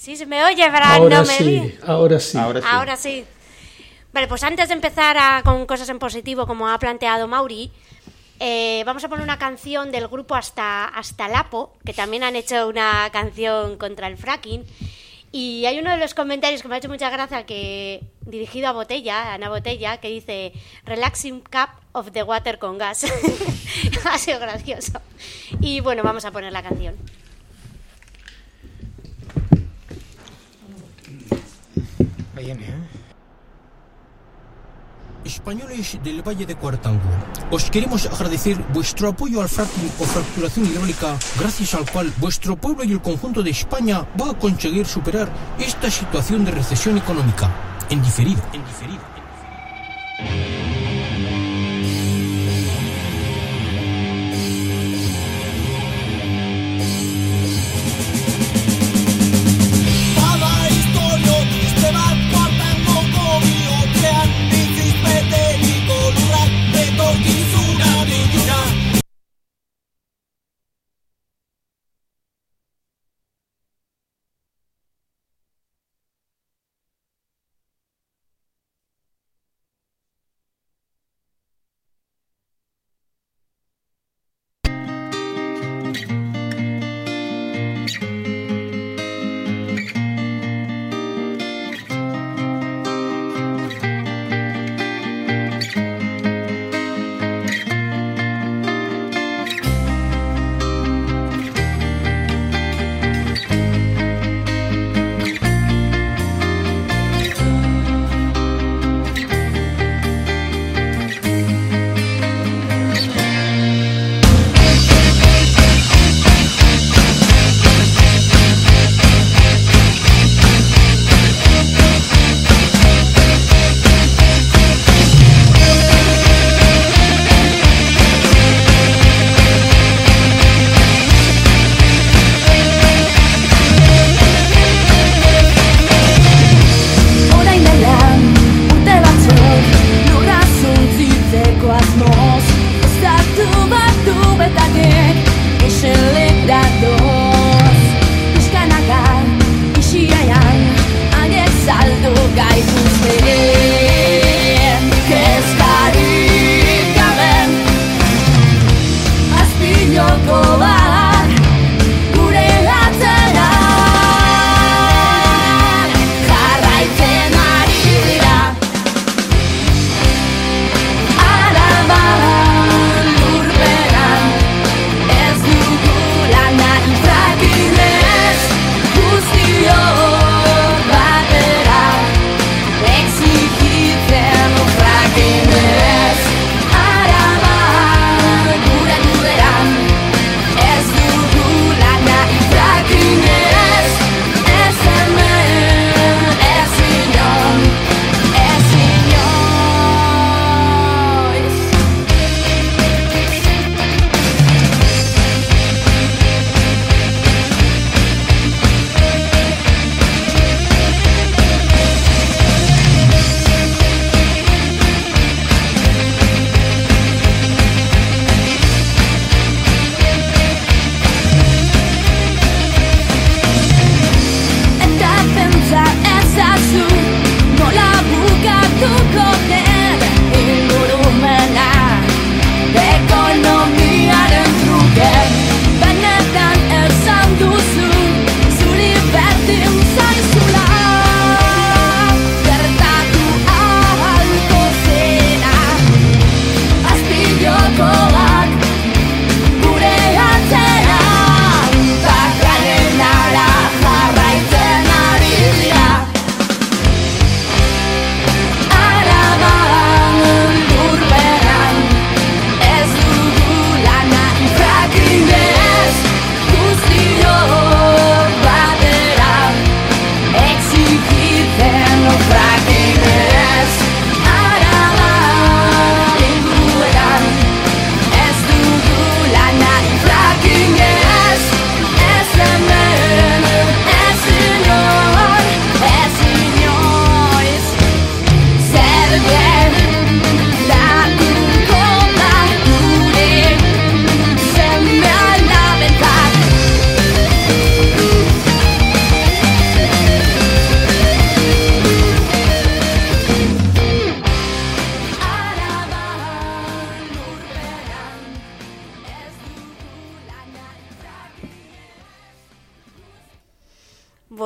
Sí, se me oye, Fran, ahora no me sí, ahora sí, ahora sí. Ahora sí. Vale, pues antes de empezar a, con cosas en positivo, como ha planteado Mauri, eh, vamos a poner una canción del grupo Hasta, Hasta Lapo, que también han hecho una canción contra el fracking. Y hay uno de los comentarios que me ha hecho mucha gracia, que dirigido a Botella, a Ana Botella, que dice Relaxing Cup of the Water con gas. [LAUGHS] ha sido gracioso. Y bueno, vamos a poner la canción. ¿Eh? Españoles del Valle de Cuartango, os queremos agradecer vuestro apoyo al fracking o fracturación hidráulica, gracias al cual vuestro pueblo y el conjunto de España va a conseguir superar esta situación de recesión económica. En diferido,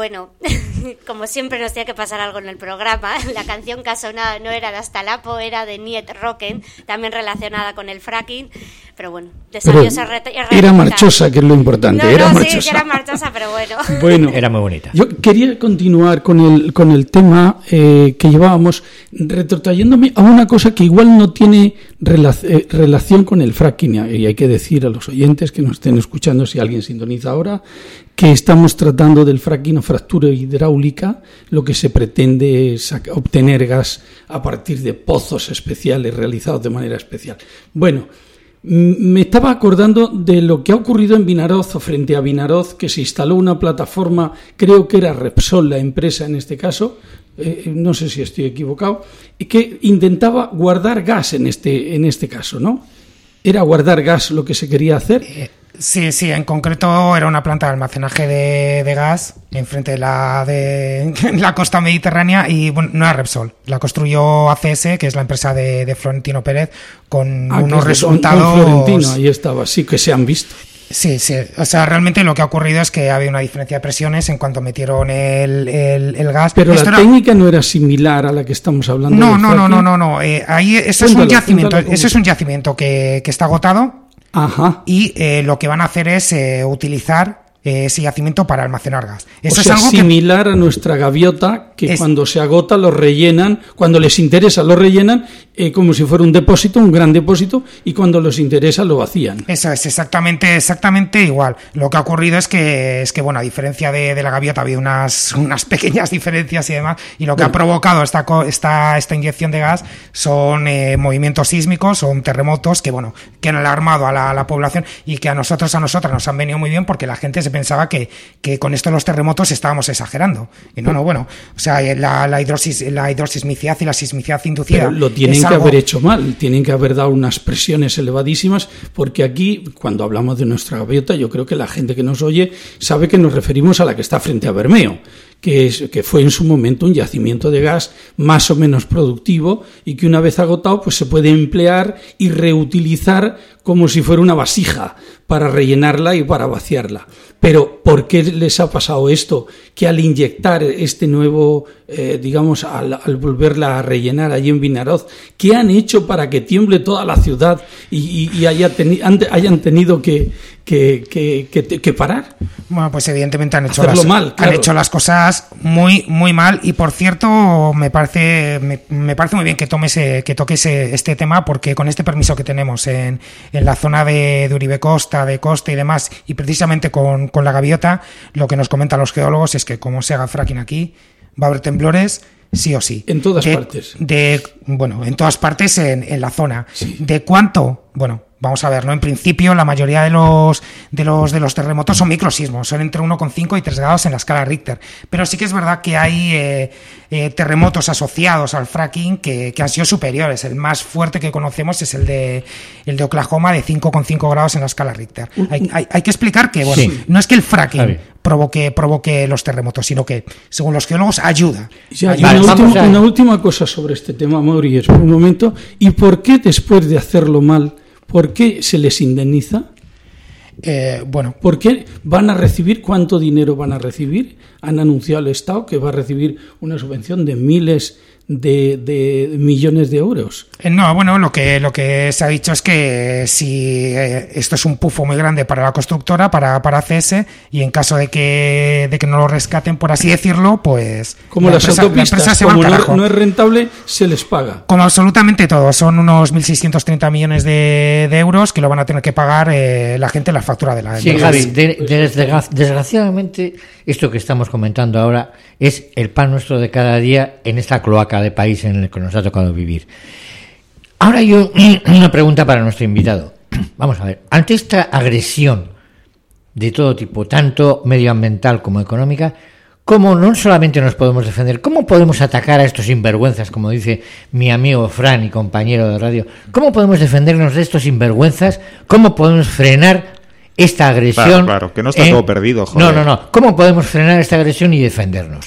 Bueno, [LAUGHS] como siempre nos tiene que pasar algo en el programa. [LAUGHS] La canción que ha sonado no era de Astalapo, era de Niet Rocken, también relacionada con el fracking. Pero bueno, de Pero sabio se reta- era marchosa, que es lo importante. No, era no, sí, marchosa. que era marchosa, pero bueno. [LAUGHS] Bueno, Era muy bonita. Yo quería continuar con el, con el tema eh, que llevábamos, retrotrayéndome a una cosa que igual no tiene rela- eh, relación con el fracking. Y hay que decir a los oyentes que nos estén escuchando, si alguien sintoniza ahora, que estamos tratando del fracking o fractura hidráulica. Lo que se pretende es obtener gas a partir de pozos especiales realizados de manera especial. Bueno, Me estaba acordando de lo que ha ocurrido en Vinaroz o frente a Vinaroz, que se instaló una plataforma, creo que era Repsol la empresa en este caso, eh, no sé si estoy equivocado, y que intentaba guardar gas en este, en este caso, ¿no? Era guardar gas lo que se quería hacer. Sí, sí, en concreto era una planta de almacenaje de, de gas enfrente de la, de [LAUGHS] la costa mediterránea y bueno, no era Repsol, la construyó ACS, que es la empresa de, de Florentino Pérez, con Ah, unos resultados... Florentino, ahí estaba, sí que se han visto. Sí, sí. O sea, realmente lo que ha ocurrido es que había una diferencia de presiones en cuanto metieron el, el- el gas. Pero Esto la era- técnica no era similar a la que estamos hablando. No, no, no, no, no, no. Eh, ahí eso es un yacimiento. Eso es un yacimiento que, que está agotado Ajá. y eh, lo que van a hacer es eh, utilizar ese yacimiento para almacenar gas. Eso o sea, es algo que similar a nuestra gaviota, que Es- cuando se agota lo rellenan, cuando les interesa lo rellenan, eh, como si fuera un depósito, un gran depósito, y cuando les interesa lo vacían. Eso es exactamente, exactamente igual. Lo que ha ocurrido es que, es que bueno, a diferencia de, de la gaviota, ha habido unas, unas pequeñas diferencias y demás, y lo que ha provocado esta, esta, esta inyección de gas son eh, movimientos sísmicos, son terremotos que, bueno, que han alarmado a la, a la población y que a nosotros, a nosotras nos han venido muy bien porque la gente se pensaba que, que con esto los terremotos estábamos exagerando. Y no, no, bueno, o sea, la, la, hidrosis, la hidrosismicidad y la sismicidad inducida. Pero lo tienen que algo- haber hecho mal, tienen que haber dado unas presiones elevadísimas, porque aquí, cuando hablamos de nuestra gaviota, yo creo que la gente que nos oye sabe que nos referimos a la que está frente a Bermeo, que, es, que fue en su momento un yacimiento de gas más o menos productivo y que una vez agotado, pues se puede emplear y reutilizar como si fuera una vasija para rellenarla y para vaciarla. Pero ¿por qué les ha pasado esto? Que al inyectar este nuevo, eh, digamos, al, al volverla a rellenar allí en Vinaroz, ¿qué han hecho para que tiemble toda la ciudad y, y- y haya teni- han- hayan tenido que, que, que- que- que parar? Bueno, pues evidentemente han hecho, Hacerlo las, mal, claro. han hecho las cosas muy, muy mal. Y por cierto, me parece, me, me parece muy bien que tomes, que toques eh, este tema, porque con este permiso que tenemos en, en la zona de, de Uribe Costa, de Costa y demás, y precisamente con, con la gaviota, lo que nos comentan los geólogos es que como se haga fracking aquí, va a haber temblores. Sí o sí. En todas De- partes. De, bueno, en todas partes en, en la zona. ¿De cuánto? Bueno, vamos a ver, ¿no? En principio, la mayoría de los, de los, de los terremotos son microsismos, son entre 1,5 y 3 grados en la escala Richter. Pero sí que es verdad que hay eh, eh, terremotos asociados al fracking que, que han sido superiores. El más fuerte que conocemos es el de, el de Oklahoma de 5,5 grados en la escala Richter. Hay, hay- hay que explicar que, bueno, Sí. no es que el fracking provoque, provoque los terremotos, sino que, según los geólogos, ayuda. Ya, y Vale, una, vamos última, a- una última cosa sobre este tema, Mauri, es un momento. ¿Y por qué después de hacerlo mal, por qué se les indemniza? Eh, bueno, ¿Por qué van a recibir? ¿Cuánto dinero van a recibir? Han anunciado el Estado que va a recibir una subvención de miles de, de millones de euros. Eh, No, bueno, lo que, lo que se ha dicho es que si eh, esto es un pufo muy grande para la constructora, para, para CS, y en caso de que, de que no lo rescaten, por así decirlo, pues Como la las empresa- la autopistas, empresa se va al como no, es rentable, se les paga. Como absolutamente todo, son unos 1.630 millones de, de euros que lo van a tener que pagar eh, la gente en la factura de la Sí, de- Javi, de- de- desgra- desgraciadamente esto que estamos comentando ahora es el pan nuestro de cada día en esta cloaca de país en el que nos ha tocado vivir. Ahora yo [CLEARS THROAT] una pregunta para nuestro invitado. [CLEARS THROAT] Vamos a ver, ante esta agresión de todo tipo, tanto medioambiental como económica, ¿cómo no solamente nos podemos defender, cómo podemos atacar a estos sinvergüenzas, como dice mi amigo Fran y compañero de radio? ¿Cómo podemos defendernos de estos sinvergüenzas? ¿Cómo podemos frenar esta agresión? Claro, claro, que no está todo perdido, joder. No, no, no. ¿Cómo podemos frenar esta agresión y defendernos?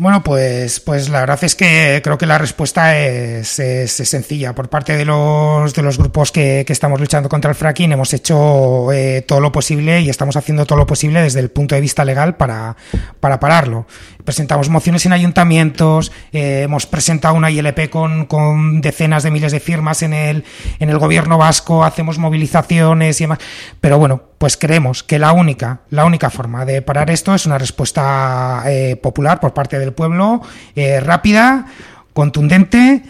Bueno, pues, pues la verdad es que creo que la respuesta es, es, sencilla. Por parte de los, de los grupos que, que estamos luchando contra el fracking, hemos hecho eh, todo lo posible y estamos haciendo todo lo posible desde el punto de vista legal para, para pararlo. Presentamos mociones en ayuntamientos, eh, hemos presentado una ILP con, con decenas de miles de firmas en el, en el gobierno vasco, hacemos movilizaciones y demás. Pero bueno, pues creemos que la única, la única forma de parar esto es una respuesta eh, popular por parte del pueblo, eh, rápida, contundente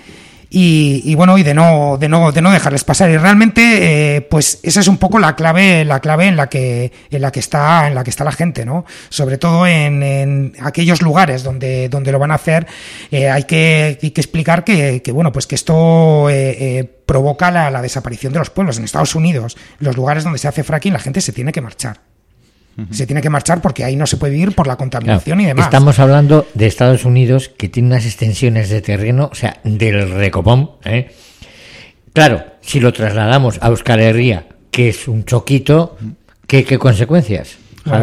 y, y, bueno y de no de no de no dejarles pasar. Y realmente eh, pues esa es un poco la clave la clave en la que en la que está en la que está la gente no sobre todo en, en aquellos lugares donde donde lo van a hacer eh, hay que hay que explicar que, que bueno pues que esto eh, eh, provoca la, la desaparición de los pueblos. En Estados Unidos los lugares donde se hace fracking la gente se tiene que marchar se tiene que marchar porque ahí no se puede vivir por la contaminación Claro, y demás. Estamos hablando de Estados Unidos que tiene unas extensiones de terreno, o sea, del recopón. ¿eh? Claro, si lo trasladamos a Euskal Herria, que es un choquito, ¿qué, qué consecuencias?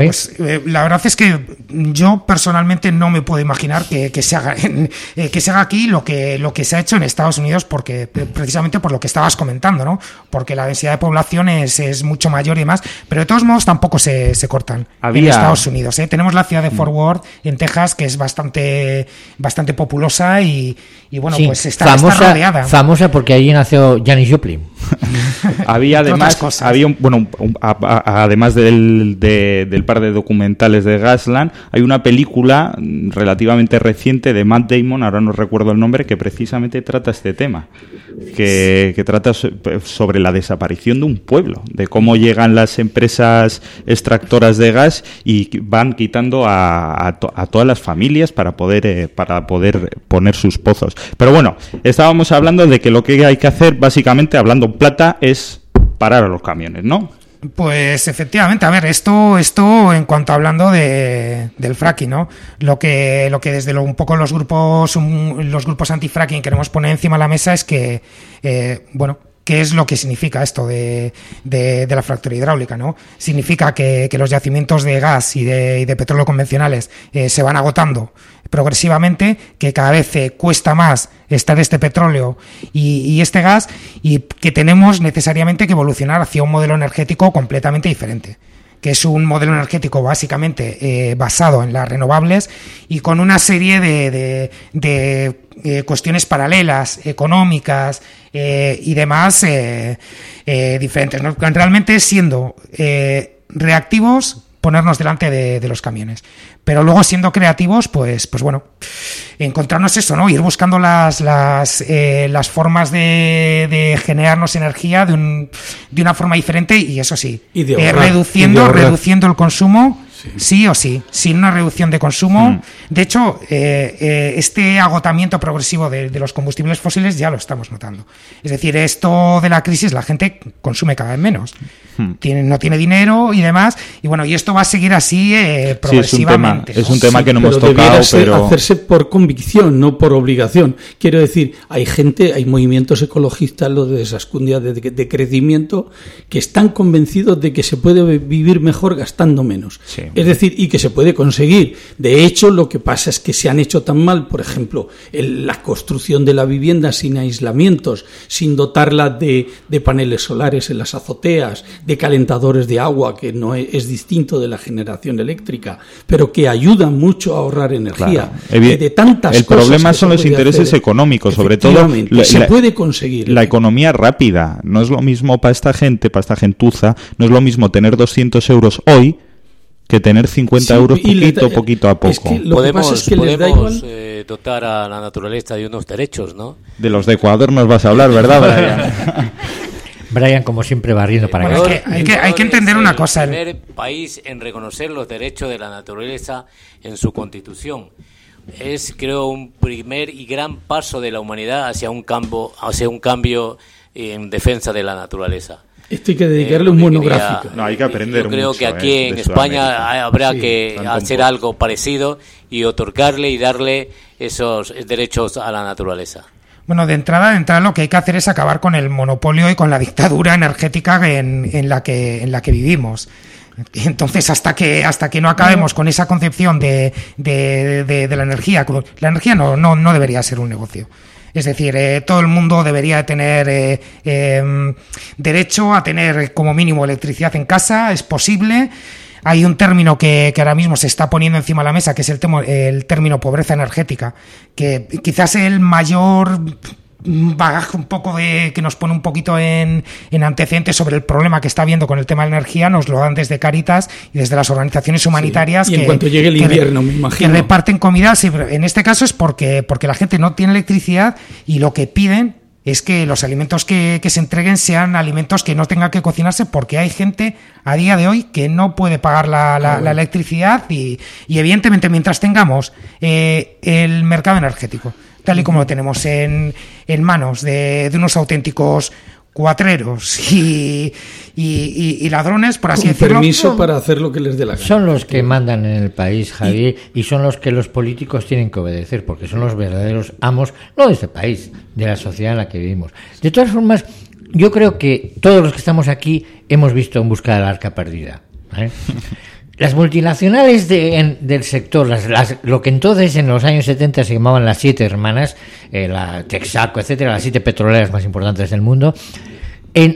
Pues, eh, la verdad es que yo personalmente no me puedo imaginar que, que se haga en- eh, que se haga aquí lo que lo que se ha hecho en Estados Unidos porque eh, precisamente por lo que estabas comentando, ¿no? Porque la densidad de población es, es mucho mayor y demás, pero de todos modos tampoco se, se cortan en Estados Unidos. ¿eh? Tenemos la ciudad de Fort Worth en Texas que es bastante bastante populosa y, y bueno Sí, pues está, está famosa, rodeada. famosa porque allí nació Janis Joplin. [LAUGHS] Había además, cosas. había un- bueno, un- a- a- además del, de- del par de documentales de Gasland, hay una película relativamente reciente de Matt Damon, ahora no recuerdo el nombre, que precisamente trata este tema, que, trata so- sobre la desaparición de un pueblo, de cómo llegan las empresas extractoras de gas y van quitando a, a to- a todas las familias para poder, eh, para poder poner sus pozos. Pero bueno, estábamos hablando de que lo que hay que hacer, básicamente, hablando plata, es parar a los camiones, ¿no? Pues efectivamente, a ver, esto, esto en cuanto hablando de, del fracking, ¿no? Lo que, lo que desde lo, un poco los grupos, los grupos anti-fracking queremos poner encima de la mesa es que, eh, bueno, ¿qué es lo que significa esto de, de, la fractura hidráulica, no? Significa que, los yacimientos de gas y de, y de petróleo convencionales eh, se van agotando progresivamente, que cada vez eh, cuesta más estar este petróleo y este gas y que tenemos necesariamente que evolucionar hacia un modelo energético completamente diferente que es un modelo energético básicamente eh, basado en las renovables y con una serie de, de- eh, cuestiones paralelas, económicas eh, y demás diferentes. ¿no? Realmente siendo reactivos, ponernos delante de, de los camiones. Pero luego siendo creativos, pues, pues bueno, encontrarnos eso, ¿no? Ir buscando las, las, eh, las formas de, de generarnos energía de, un, de una forma diferente y eso sí, Y de eh, reduciendo, y reduciendo el consumo, sí. o sí, sin una reducción de consumo. De hecho, eh, eh, este agotamiento progresivo de, de los combustibles fósiles ya lo estamos notando. Es decir, esto de la crisis, la gente consume cada vez menos. Tiene, no tiene dinero y demás. Y bueno, y esto va a seguir así eh, Sí, es un tema, progresivamente. es un tema Sí, que no hemos tocado, pero... hacerse por convicción, no por obligación. Quiero decir, hay gente, hay movimientos ecologistas, lo de Sascundia, de, de crecimiento, que están convencidos de que se puede vivir mejor gastando menos. Sí. Es decir, y que se puede conseguir. De hecho, lo que pasa es que se han hecho tan mal, por ejemplo, el- la construcción de la vivienda sin aislamientos, sin dotarla de, de paneles solares en las azoteas, de calentadores de agua, que no es, es distinto de la generación eléctrica, pero que ayudan mucho a ahorrar energía. Claro. De tantas el cosas problema son los intereses hacer. económicos, sobre todo la- se la- puede conseguir. La economía rápida. No es lo mismo para esta gente, para esta gentuza, no es lo mismo tener 200 euros hoy que tener 50 Sí, euros poquito, da- poquito a poco. es que lo podemos que pasa es que les da podemos, igual. eh, dotar a la naturaleza de unos derechos, ¿no? De los de Ecuador nos vas a hablar, ¿verdad, [LAUGHS] Brian? Brian, como siempre, barriendo para Bueno, casa. es que hay que- hay que entender una cosa, el- primer país en reconocer los derechos de la naturaleza en su constitución. Es, creo, un primer y gran paso de la humanidad hacia un cambio, hacia un cambio en defensa de la naturaleza. Esto hay que Eh, dedicarle un que monográfico. quería- No, hay que aprender Yo creo mucho, que aquí eh, en España hay- habrá Sí, que hacer algo parecido y otorgarle y darle esos derechos a la naturaleza. Bueno, de entrada, de entrada lo que hay que hacer es acabar con el monopolio y con la dictadura energética en, en la que en la que vivimos. Entonces, hasta que, hasta que no acabemos con esa concepción de, de, de, de la energía, la energía no, no, no debería ser un negocio. Es decir, eh, todo el mundo debería tener eh, eh, derecho a tener como mínimo electricidad en casa, es posible. Hay un término que, que, ahora mismo se está poniendo encima de la mesa, que es el, temo, el término pobreza energética, que quizás el mayor bagaje un poco de que nos pone un poquito en, en, antecedentes sobre el problema que está habiendo con el tema de la energía, nos lo dan desde Caritas y desde las organizaciones humanitarias sí. y que, en cuanto llegue el invierno, que, me imagino. que reparten comida, sí, en este caso es porque, porque la gente no tiene electricidad y lo que piden es que los alimentos que, que, se entreguen sean alimentos que no tengan que cocinarse porque hay gente a día de hoy que no puede pagar la, la, la electricidad y, y, evidentemente mientras tengamos eh, el mercado energético tal y como lo tenemos en, en manos de, de unos auténticos cuatreros [LAUGHS] y, y, y, y, ladrones, por así Con decirlo. permiso para hacer lo que les dé la gana. Son los que mandan en el país, Javier, y, son los que los políticos tienen que obedecer, porque son los verdaderos amos, no de este país, de la sociedad en la que vivimos. De todas formas, yo creo que todos los que estamos aquí hemos visto en busca de la arca perdida. ¿eh? [LAUGHS] Las multinacionales de, en, del sector, las, las, lo que entonces en los años 70 se llamaban las siete hermanas, eh, la Texaco, etcétera, las siete petroleras más importantes del mundo,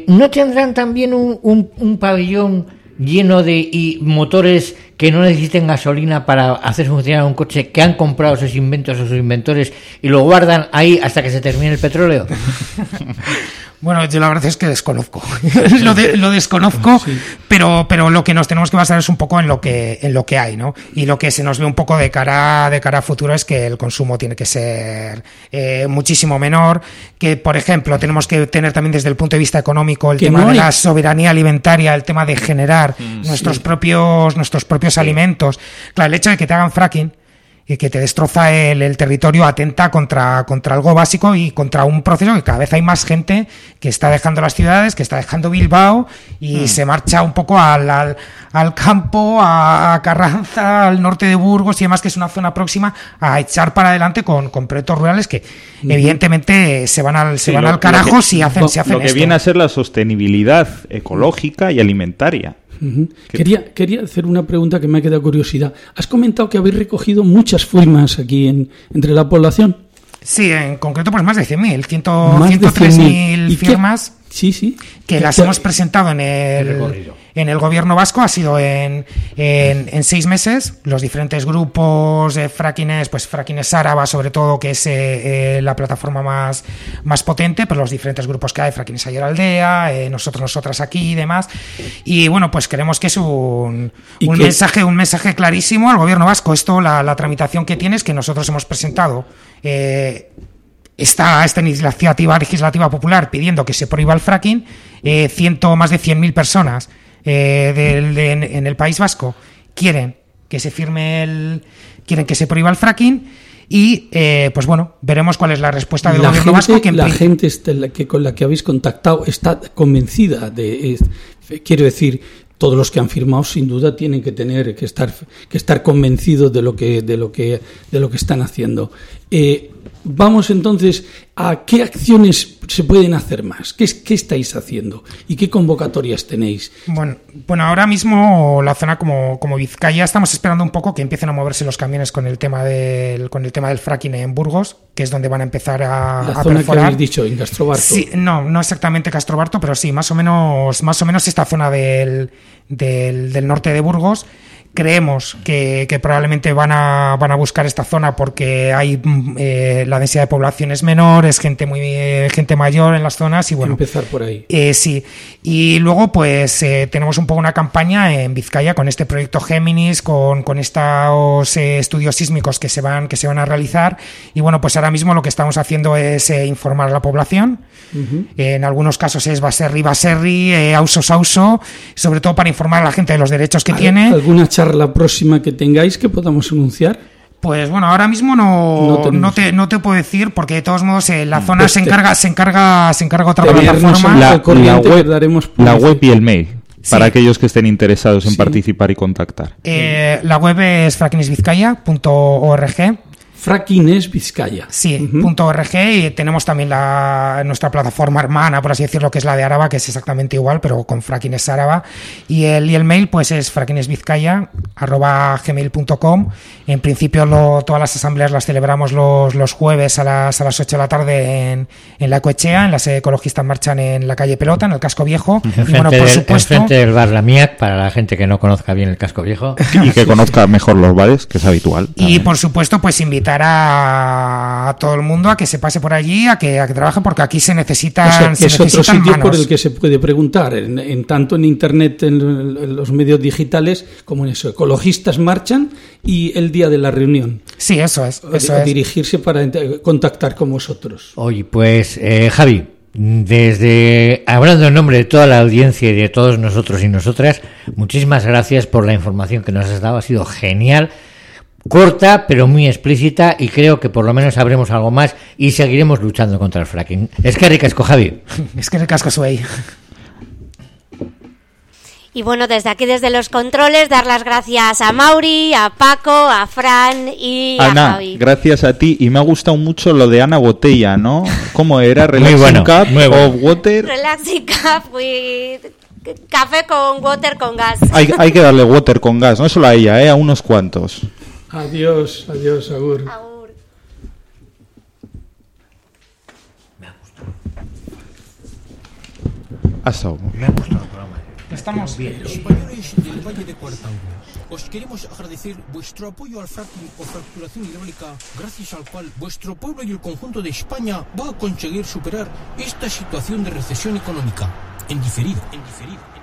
¿no tendrán también un, un, un pabellón lleno de y motores que no necesiten gasolina para hacer funcionar un coche que han comprado sus inventos o sus inventores y lo guardan ahí hasta que se termine el petróleo? [LAUGHS] Bueno, yo la verdad es que desconozco. [LAUGHS] [LAUGHS] lo, de, lo, desconozco, sí. pero, pero lo que nos tenemos que basar es un poco en lo que, en lo que hay, ¿no? Y lo que se nos ve un poco de cara, de cara a futuro es que el consumo tiene que ser eh, muchísimo menor, que por ejemplo tenemos que tener también desde el punto de vista económico el tema no de la soberanía alimentaria, el tema de generar mm, nuestros sí. propios, nuestros propios sí. alimentos. Claro, el hecho de que te hagan fracking, y que te destroza el, el, territorio, atenta contra, contra algo básico y contra un proceso que cada vez hay más gente que está dejando las ciudades, que está dejando Bilbao y hmm. se marcha un poco al, al, al, campo, a Carranza, al norte de Burgos y demás, que es una zona próxima, a echar para adelante con, con proyectos rurales que evidentemente se van al, se sí, van lo, al carajo que, si hacen, lo, si hacen Lo que esto. viene a ser la sostenibilidad ecológica y alimentaria. Uh -huh. quería, quería hacer una pregunta que me ha quedado curiosidad. Has comentado que habéis recogido muchas firmas aquí en, entre la población. Sí, en concreto pues más de 100.000, 103.000 firmas. Qué? Sí, sí. Que las hemos presentado en el, el en el gobierno vasco, ha sido en, en, en, seis meses. Los diferentes grupos de frackines, pues frackines Áraba, sobre todo, que es eh, eh, la plataforma más, más potente, pero los diferentes grupos que hay, frackines Ayer Aldea, eh, nosotros, nosotras aquí y demás. Y bueno, pues creemos que es un, un mensaje, un mensaje clarísimo al gobierno vasco. Esto, la, la tramitación que tiene es que nosotros hemos presentado eh, esta, esta iniciativa legislativa popular pidiendo que se prohíba el fracking, eh, ciento, más de 100.000 personas eh, de, de, en, en, el País Vasco quieren que se firme el, quieren que se prohíba el fracking y eh, pues bueno veremos cuál es la respuesta del la gobierno gente, vasco que la gente está, la que con la que habéis contactado está convencida de eh, quiero decir todos los que han firmado sin duda tienen que tener que estar que estar convencidos de lo que de lo que de lo que están haciendo eh, vamos entonces a qué acciones se pueden hacer más. Qué, qué estáis haciendo y qué convocatorias tenéis bueno bueno ahora mismo la zona como como Vizcaya estamos esperando un poco que empiecen a moverse los camiones con el tema del con el tema del fracking en Burgos que es donde van a empezar a la a zona perforar. que habéis dicho en Castrobarto. Sí no no exactamente Castrobarto pero sí más o menos más o menos esta zona del del, del norte de Burgos creemos que, que, probablemente van a, van a buscar esta zona porque hay eh, la densidad de población es menor, es gente muy eh, gente mayor en las zonas y bueno. Empezar por ahí. Eh, sí. Y luego, pues, eh, tenemos un poco una campaña en Vizcaya con este proyecto Géminis, con, con estos eh, estudios sísmicos que se van, que se van a realizar. Y bueno, pues ahora mismo lo que estamos haciendo es informar a la población. Uh -huh. en algunos casos es Baserri, Baserri, eh, Auso, sobre todo para informar a la gente de los derechos que tiene. ¿Alguna charla próxima que tengáis que podamos anunciar? Pues bueno, ahora mismo no, no, no, te, no te puedo decir porque de todos modos eh, la zona pues se encarga se encarga se encarga otra plataforma. La, la, web, daremos la web y el mail. Sí. Para aquellos que estén interesados en sí. participar y contactar. Eh, la web es Frackines Vizcaya. Sí, punto .org y tenemos también la, nuestra plataforma hermana, por así decirlo, que es la de Araba, que es exactamente igual, pero con Frackines Araba. Y el, y el mail pues es gmail.com. En principio lo, todas las asambleas las celebramos los, los jueves a las, a las 8 de la tarde en, en la Coechea, en las ecologistas marchan en la calle Pelota, en el casco viejo. y bueno, por del, supuesto... enfrente del bar La Miac, para la gente que no conozca bien el casco viejo. [LAUGHS] Y que conozca mejor los bares, que es habitual. Y también. por supuesto, pues invitar a, a todo el mundo a que se pase por allí, a que, a que trabaje, porque aquí se necesitan, O sea, se es otro necesitan sitio manos. por el que se puede preguntar, en, en tanto en Internet, en, en los medios digitales, como en eso. Ecologistas marchan y el día de la reunión. Sí, eso es, eso a es. dirigirse para contactar con vosotros. Oye, pues eh, Javi, desde hablando en nombre de toda la audiencia y de todos nosotros y nosotras, muchísimas gracias por la información que nos has dado, ha sido genial, corta pero muy explícita y creo que por lo menos sabremos algo más y seguiremos luchando contra el fracking. Es que ricasco, Javi. Es que el casco suey. Y bueno, desde aquí, desde los controles, dar las gracias a Mauri, a Paco, a Fran y a Ana, Javi. gracias a ti. Y me ha gustado mucho lo de Ana Botella, ¿no? ¿Cómo era? [LAUGHS] Relaxing bueno, Cup muy bueno. of Water. Relaxing Cup with café con water con gas. Hay, hay que darle water con gas, no solo a ella, ¿eh? a unos cuantos. Adiós, adiós, Agur. Agur. Ha estado muy bien. Me ha gustado el programa. Estamos Españoles del Valle de Cuartango, os queremos agradecer vuestro apoyo al fracking o fracturación hidráulica, gracias al cual vuestro pueblo y el conjunto de España va a conseguir superar esta situación de recesión económica. En diferido, en diferido.